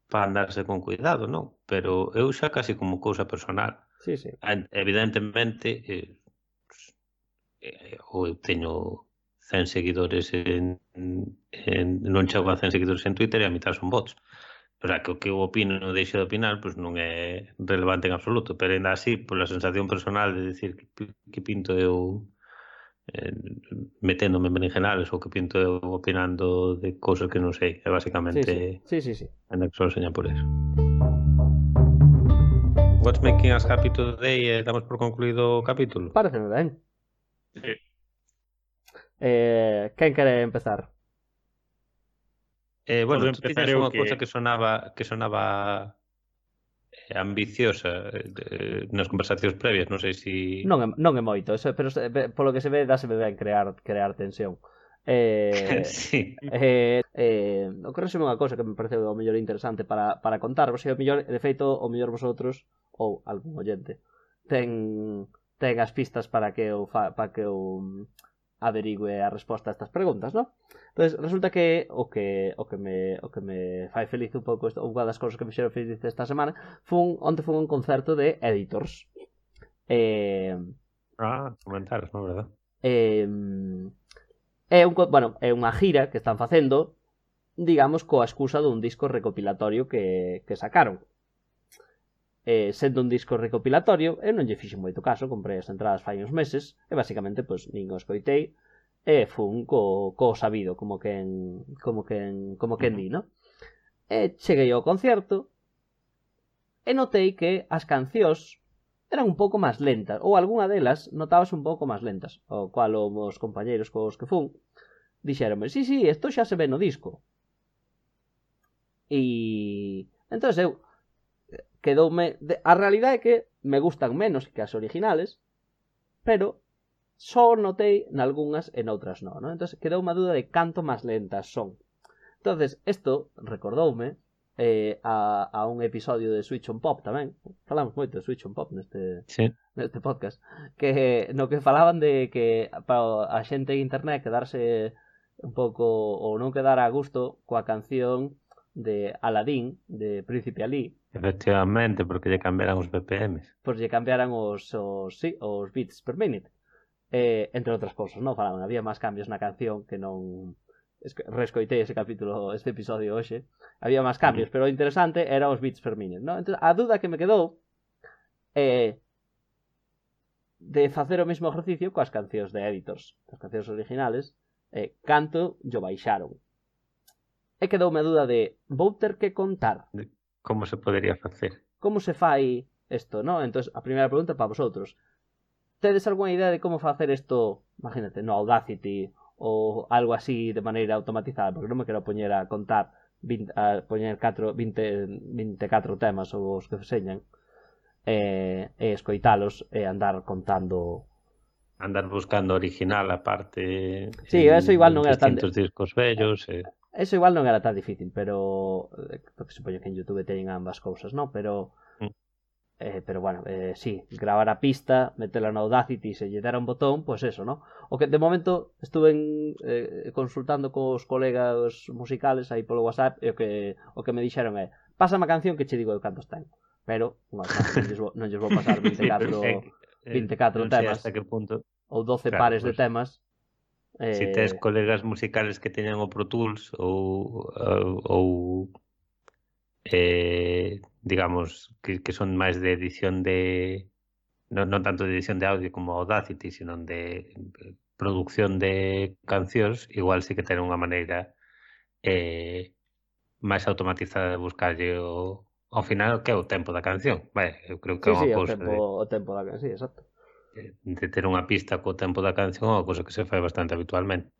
para andarse con cuidado, non? Pero eu xa casi como cousa personal. Sí, sí. Evidentemente, eh, pues, eh, eu teño 100 seguidores en, en non chego a 100 seguidores en Twitter e a mitad son bots. O sea, que o que eu opino ou deixo de opinar pois non é relevante en absoluto, pero ainda así, pola sensación personal de decir que, que pinto eu eh, meténdome en berenjenales ou que pinto eu opinando de cousas que non sei. É basicamente... Sí, sí, sí. sí, sí. Ainda que só seña por eso. What's making us happy today? Eh, damos por concluído o capítulo. Parece ben. Sí. Eh, quen quere empezar? Eh, bueno, tú tiñas unha que... cousa que sonaba que sonaba eh, ambiciosa eh, nas conversacións previas, non sei se si... Non é, non é moito, eso, pero polo que se ve dáse ben crear crear tensión. Eh, sí. eh, eh, o unha cosa que me pareceu o mellor interesante para, para contar, porque o mellor, de feito, o mellor vosotros ou algún oyente ten ten as pistas para que eu fa, para que eu averigüe a resposta a estas preguntas, non? Entonces, resulta que o que o que me o que me fai feliz un pouco isto, unha das cousas que me xero feliz esta semana, fun onte fun un concerto de Editors. Eh, ah, comentaros, non, verdad? Eh, é un, bueno, é unha gira que están facendo, digamos, coa excusa dun disco recopilatorio que, que sacaron eh, sendo un disco recopilatorio, eu non lle fixen moito caso, comprei as entradas fai uns meses, e basicamente, pois, nin o escoitei, e fun co, co sabido, como que en, como que en, como que en di, no? E cheguei ao concerto, e notei que as cancións eran un pouco máis lentas, ou algunha delas notabas un pouco máis lentas, o cual os compañeiros cos que fun dixeronme, sí, sí, isto xa se ve no disco. E entón eu quedoume... De... A realidade é que me gustan menos que as originales, pero só notei nalgúnas e noutras non, non? Entón, quedou unha dúda de canto máis lentas son. entonces isto recordoume eh, a, a un episodio de Switch on Pop tamén. Falamos moito de Switch on Pop neste, sí. neste podcast. Que no que falaban de que para a xente en internet quedarse un pouco ou non quedar a gusto coa canción de Aladdin de Príncipe Ali Efectivamente, porque lle cambiaran os BPMs. Pois lle cambiaran os, os, sí, os bits per minute. Eh, entre outras cousas, non falaban, había máis cambios na canción que non rescoitei ese capítulo, este episodio hoxe, había máis cambios, mm. pero o interesante era os bits per minute, non? Entón, a dúda que me quedou é eh, de facer o mesmo ejercicio coas cancións de editors, as cancións originales, eh, canto yo baixaron. E quedoume a dúda de vou ter que contar de Como se podería facer? Como se fai isto, no? Entón, a primeira pregunta para vosotros. Tedes algunha idea de como facer isto, imagínate, no Audacity ou algo así de maneira automatizada, porque non me quero poñer a contar 20, a poñer 4, 20, 24 temas ou os que señan e, eh, e escoitalos e andar contando andar buscando original aparte sí, eso igual non era tan discos vellos e... Eh. Eso igual non era tan difícil, pero eh, porque supoño que en YouTube teñen ambas cousas, non? Pero mm. eh, pero bueno, eh, sí, gravar a pista, metela no Audacity e se lle dera un botón, pois pues eso, non? O que de momento estuve en, eh, consultando cos colegas musicales aí polo WhatsApp e o que o que me dixeron é, pásame a canción que che digo eu canto ten. Pero, bueno, non lles vou, non lles vou pasar 24 24 eh, temas. Hasta que punto. Ou 12 claro, pares pues... de temas Eh... Si tes colegas musicales que teñan o Pro Tools ou, ou eh, digamos, que, que son máis de edición de... Non, non tanto de edición de audio como Audacity, sino de producción de cancións, igual sí que ten unha maneira eh, máis automatizada de buscarlle o, ao final que é o tempo da canción. vale, eu creo que sí, é unha sí, cousa o tempo, de... o tempo da canción, sí, exacto de ter unha pista co tempo da canción é unha cousa que se fai bastante habitualmente.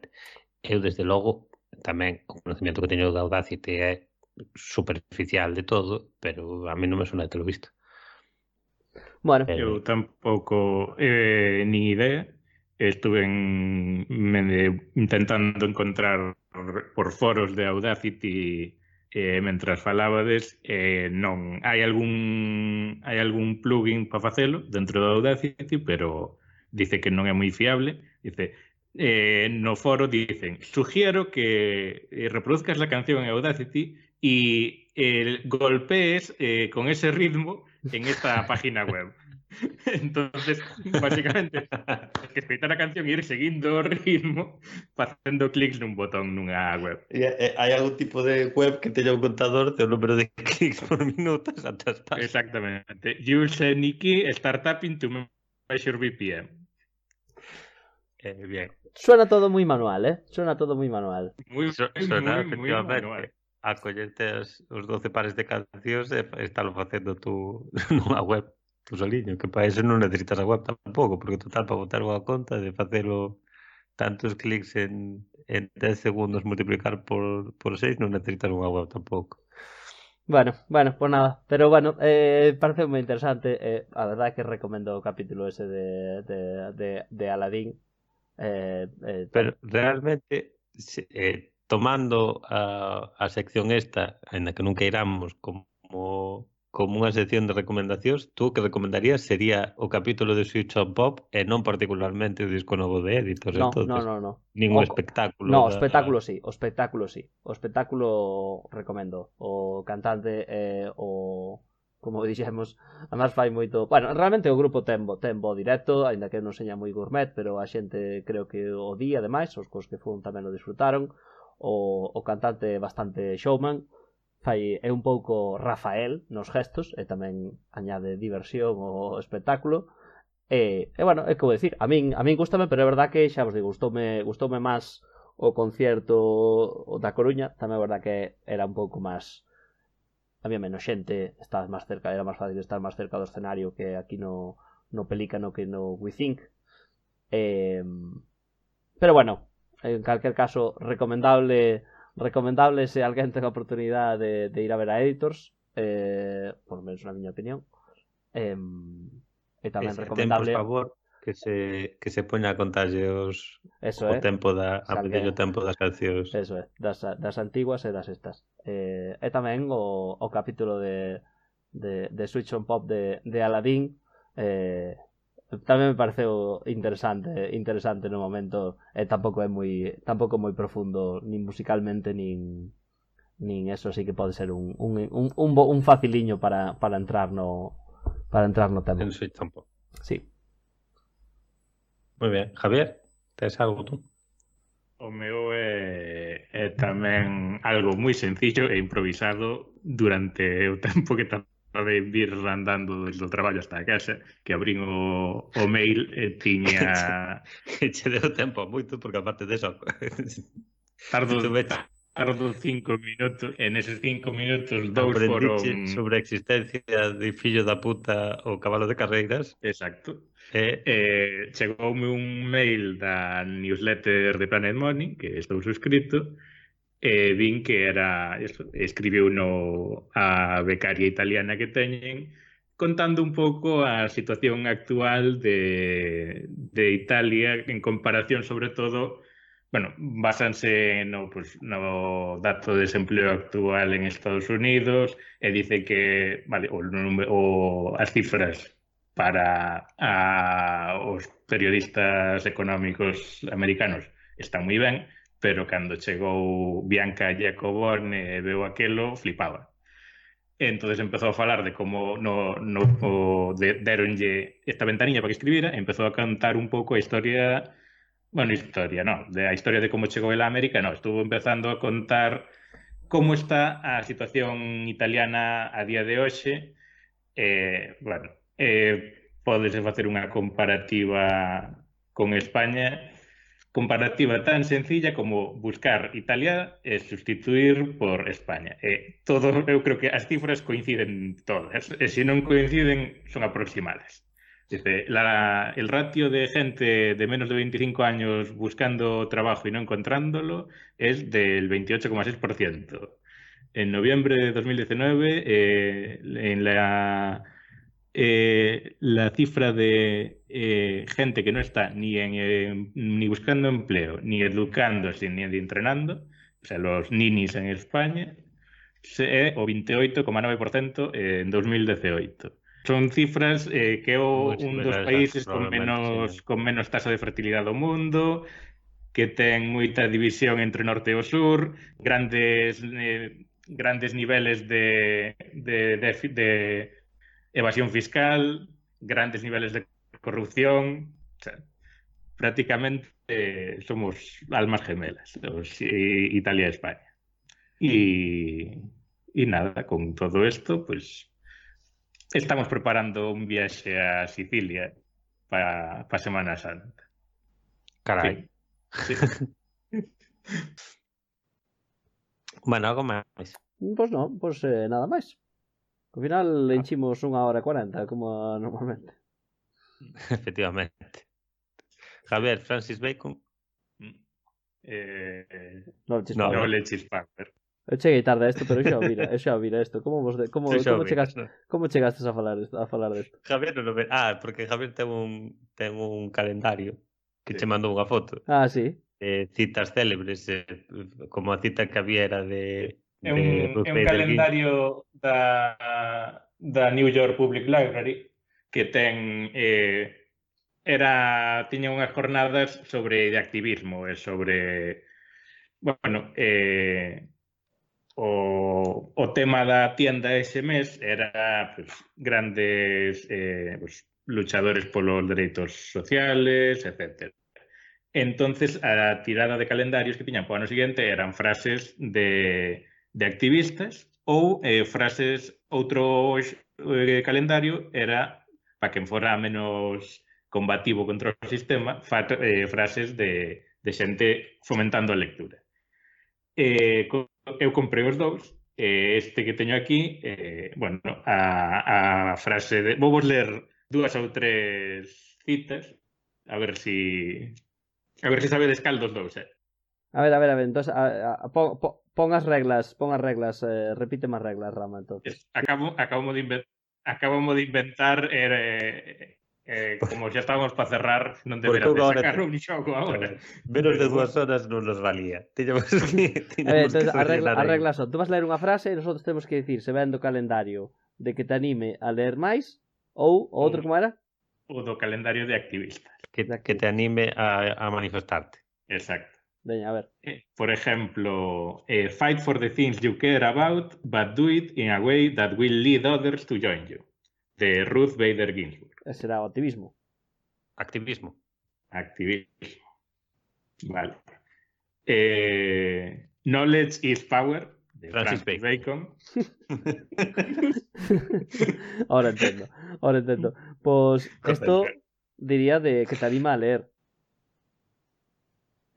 Eu, desde logo, tamén o conocimiento que teño da Audacity é superficial de todo, pero a mí non me sona de telo visto. Bueno. Eh, Eu tampouco eh, nin idea. Estuve en, me, intentando encontrar por foros de Audacity eh, mentras falabades, eh, non hai algún hai algún plugin para facelo dentro do Audacity, pero dice que non é moi fiable, dice eh, no foro dicen sugiero que reproduzcas la canción en Audacity y eh, golpees eh, con ese ritmo en esta página web. Entonces, básicamente, es que escritar a canción e ir seguindo o ritmo facendo clics nun botón nunha web. E, e, eh, hai algún tipo de web que teña un contador do número de clics por minuto ata estar. Exactamente. Use Niki Startup into Measure BPM. Eh, bien. Suena todo moi manual, eh? Suena todo moi manual. Muy, Su suena muy, muy manual. A collerte os, os 12 pares de cancións e eh, estalo estálo facendo tú nunha web. Fusoliño, que para eso non necesitas a web tampouco, porque total, para botar unha conta de facelo tantos clics en, en 10 segundos multiplicar por, por 6 non necesitas unha web tampouco. Bueno, bueno, pues nada. Pero bueno, eh, parece moi interesante. Eh, a verdad que recomendo o capítulo ese de, de, de, de Aladdin. Eh, eh, Pero realmente, eh, tomando a, a sección esta, en a que nunca iramos como como unha sección de recomendacións, tú que recomendarías sería o capítulo de Switch on Pop e non particularmente o disco novo de Editors, no, entonces. No, no, no. Ningún o, espectáculo. No, o espectáculo da... sí, o espectáculo sí. O espectáculo recomendo. O cantante eh, o como dixemos, además fai moito, bueno, realmente o grupo ten, bo, ten bo directo, aínda que non seña moi gourmet, pero a xente creo que o día, ademais, os cos que fun tamén o disfrutaron, o, o cantante bastante showman, fai é un pouco Rafael nos gestos e tamén añade diversión ao espectáculo. E, e bueno, é que vou dicir, a min a min gustame, pero é verdad que xa vos digo, gustoume gustoume máis o concierto o da Coruña, tamén é verdad que era un pouco máis había menos xente, estabas máis cerca, era máis fácil estar máis cerca do escenario que aquí no no Pelícano que no We Think. Eh, pero bueno, en calquer caso recomendable recomendable se alguén ten a oportunidade de, de ir a ver a Editors eh, por menos na miña opinión eh, e tamén Ese recomendable tempo, favor que se, que se poña a contarlle os Eso, o eh? tempo da a medir o tempo das cancións. Eso é, das, das antiguas e das estas. Eh, e tamén o, o capítulo de, de, de Switch on Pop de, de Aladdin eh, tamén me pareceu interesante, interesante no momento, e tampouco é moi tampouco moi profundo nin musicalmente nin nin eso así que pode ser un un un un, bo, un faciliño para para entrar no para entrar no tema. En Switch tampouco. Sí. Moi ben, Javier, tes algo tú? O meu é, é tamén algo moi sencillo e improvisado durante o tempo que tampouco de vir andando do traballo hasta a casa, que abrín o, o mail e tiña... e che deu tempo moito, porque aparte deso... tardo, tardo cinco minutos, e eses cinco minutos dous foron... sobre a existencia de fillo da puta o cabalo de carreiras. Exacto. E, eh, chegoume un mail da newsletter de Planet Money, que estou suscrito, e vin que era escribiu no a becaria italiana que teñen contando un pouco a situación actual de, de Italia en comparación sobre todo bueno, basanse no, pues, no dato de desempleo actual en Estados Unidos e dice que vale, o, o as cifras para a, os periodistas económicos americanos están moi ben, pero cando chegou Bianca Giacobone e veu aquelo, flipaba. E entonces empezou a falar de como no, no o, de, deronlle esta ventanilla para que escribira e empezou a cantar un pouco a historia bueno, historia, no, de a historia de como chegou el a América, no, estuvo empezando a contar como está a situación italiana a día de hoxe eh, bueno, eh, podes facer unha comparativa con España comparativa tan sencilla como buscar Italia e sustituir por España. E todo, eu creo que as cifras coinciden todas, e se coinciden son aproximadas. El ratio de gente de menos de 25 años buscando trabajo y no encontrándolo es del 28,6%. En noviembre de 2019, eh, en la, eh, la cifra de eh, gente que no está ni, en, eh, ni buscando empleo, ni educándose, ni entrenando, o sea, los ninis en España, se, é o 28,9% en 2018 son cifras eh, que o, un dos países con menos sí. con menos tasa de fertilidade do mundo, que ten moita división entre norte e o sur, grandes eh, grandes niveles de, de, de, de evasión fiscal, grandes niveles de corrupción. O sea, prácticamente eh, somos almas gemelas, los, Italia y España. Y, y nada, con todo esto, pues estamos preparando un viaje a Sicilia para pa Semana Santa. Carai. Sí. bueno, algo máis. Pois non, pois eh, nada máis. Ao final ah. enchimos unha hora e cuarenta, como normalmente. Efectivamente. Javier, Francis Bacon. Mm. Eh... Knowledge no, Knowledge is power. Eu cheguei tarde a isto, pero xa vira, xa vira isto. Como vos de, como, como, chegas, no? como chegastes a falar isto, a falar disto? Javier non lo ve. Ah, porque Javier ten un ten un calendario que sí. che mandou unha foto. Ah, sí. Eh, citas célebres, eh, como a cita que había era de É un, Ruth é un Bader calendario da, da New York Public Library que ten eh, era tiña unhas jornadas sobre de activismo e sobre bueno, eh, o, o tema da tienda ese mes era pues, grandes eh, pues, luchadores polos dereitos sociales, etc. Entonces, a tirada de calendarios que tiñan para o ano seguinte eran frases de de activistas ou eh, frases outro eh, calendario era para quen fora menos combativo contra o sistema, fa, eh, frases de, de xente fomentando a lectura. Eh, co, eu comprei os dous, eh, este que teño aquí, eh, bueno, a, a frase de... Vou vos ler dúas ou tres citas, a ver si... A ver se sabedes cal dos dous, eh? A ver, a ver, a ver, entonces, a, a, pon, pon, as reglas, pon as reglas, eh, repite máis reglas, Rama, entonces. Acabo, acabo de inventar, acabamos de inventar er, eh, Eh, como xa estábamos para cerrar, non deberá de sacar te... un xogo agora. Menos de dúas horas non nos valía. Tiñamos eh, que, tiñamos ver, entonces, que arregla, arregla só. Tú vas a ler unha frase e nosotros temos que dicir, se ven do calendario, de que te anime a ler máis, ou o outro mm. como era? O do calendario de activistas. Que, que te anime a, a manifestarte. Exacto. Veña, a ver. Eh, Por exemplo, eh, fight for the things you care about, but do it in a way that will lead others to join you. De Ruth Bader Ginsburg. Ese era activismo. Activismo. Activismo. Vale. Eh, knowledge is power. De Francis Francis, Bacon. ahora entendo. Ahora entendo. Pois esto diría de que te anima a leer.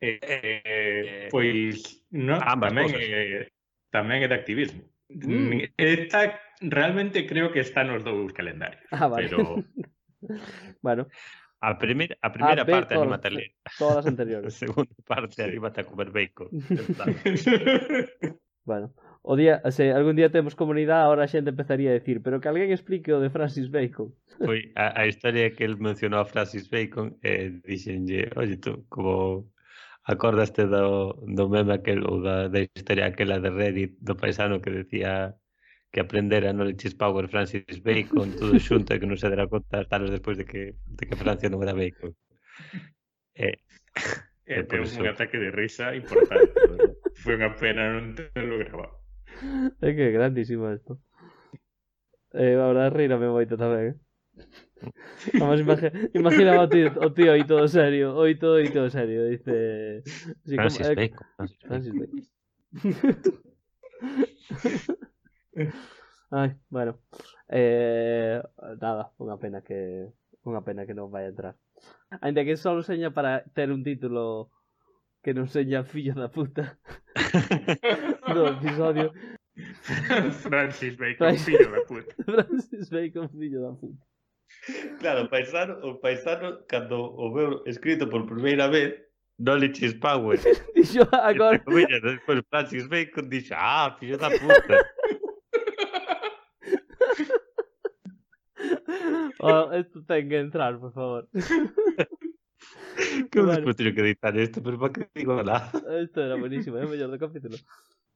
eh, pois no, ambas tamén, cosas. eh, tamén é de activismo. Mm. mm. Esta realmente creo que está nos dous calendarios. Ah, vale. Pero... bueno. A, primer, a primeira a parte todas, anímate a ler. Todas as anteriores. a segunda parte anímate a comer bacon. bueno. O día, se algún día temos comunidade, ahora a xente empezaría a decir, pero que alguén explique o de Francis Bacon. Foi a, a historia que el mencionou a Francis Bacon, eh, dixenlle, oye, tú, como Acordaste do, do meme aquel ou da, da historia aquela de Reddit do paisano que decía que aprendera no leches Power Francis Bacon todo xunto e que non se dera conta hasta anos despois de que, de que Francia non era Bacon. Eh, eh, é un ataque de risa importante. Foi unha pena non terlo grabado. É que é grandísimo isto. Eh, a verdade, reírame moito tamén, eh? Vamos, imagi imagina o tío, o tío aí todo serio, oi todo aí todo serio, dice... Sí, como- Francis eh, Bacon. Francis Bacon. Francis Bacon. Ai, bueno. Eh, nada, unha pena que unha pena que non vai a entrar. Ainda que só seña para ter un título que non seña fillo da puta do episodio Francis Bacon, Francis- fillo da puta. Francis Bacon fillo da puta. Claro, o paisano, o paisano cando o veu escrito por primeira vez, Knowledge is power. Dixo agora... Comillas, despois Francis Bacon dixo, ah, fillo da puta. oh, esto ten que entrar, por favor. Que bueno. despois teño que editar esto, pero para que digo nada. Esto era buenísimo, é o mellor do capítulo.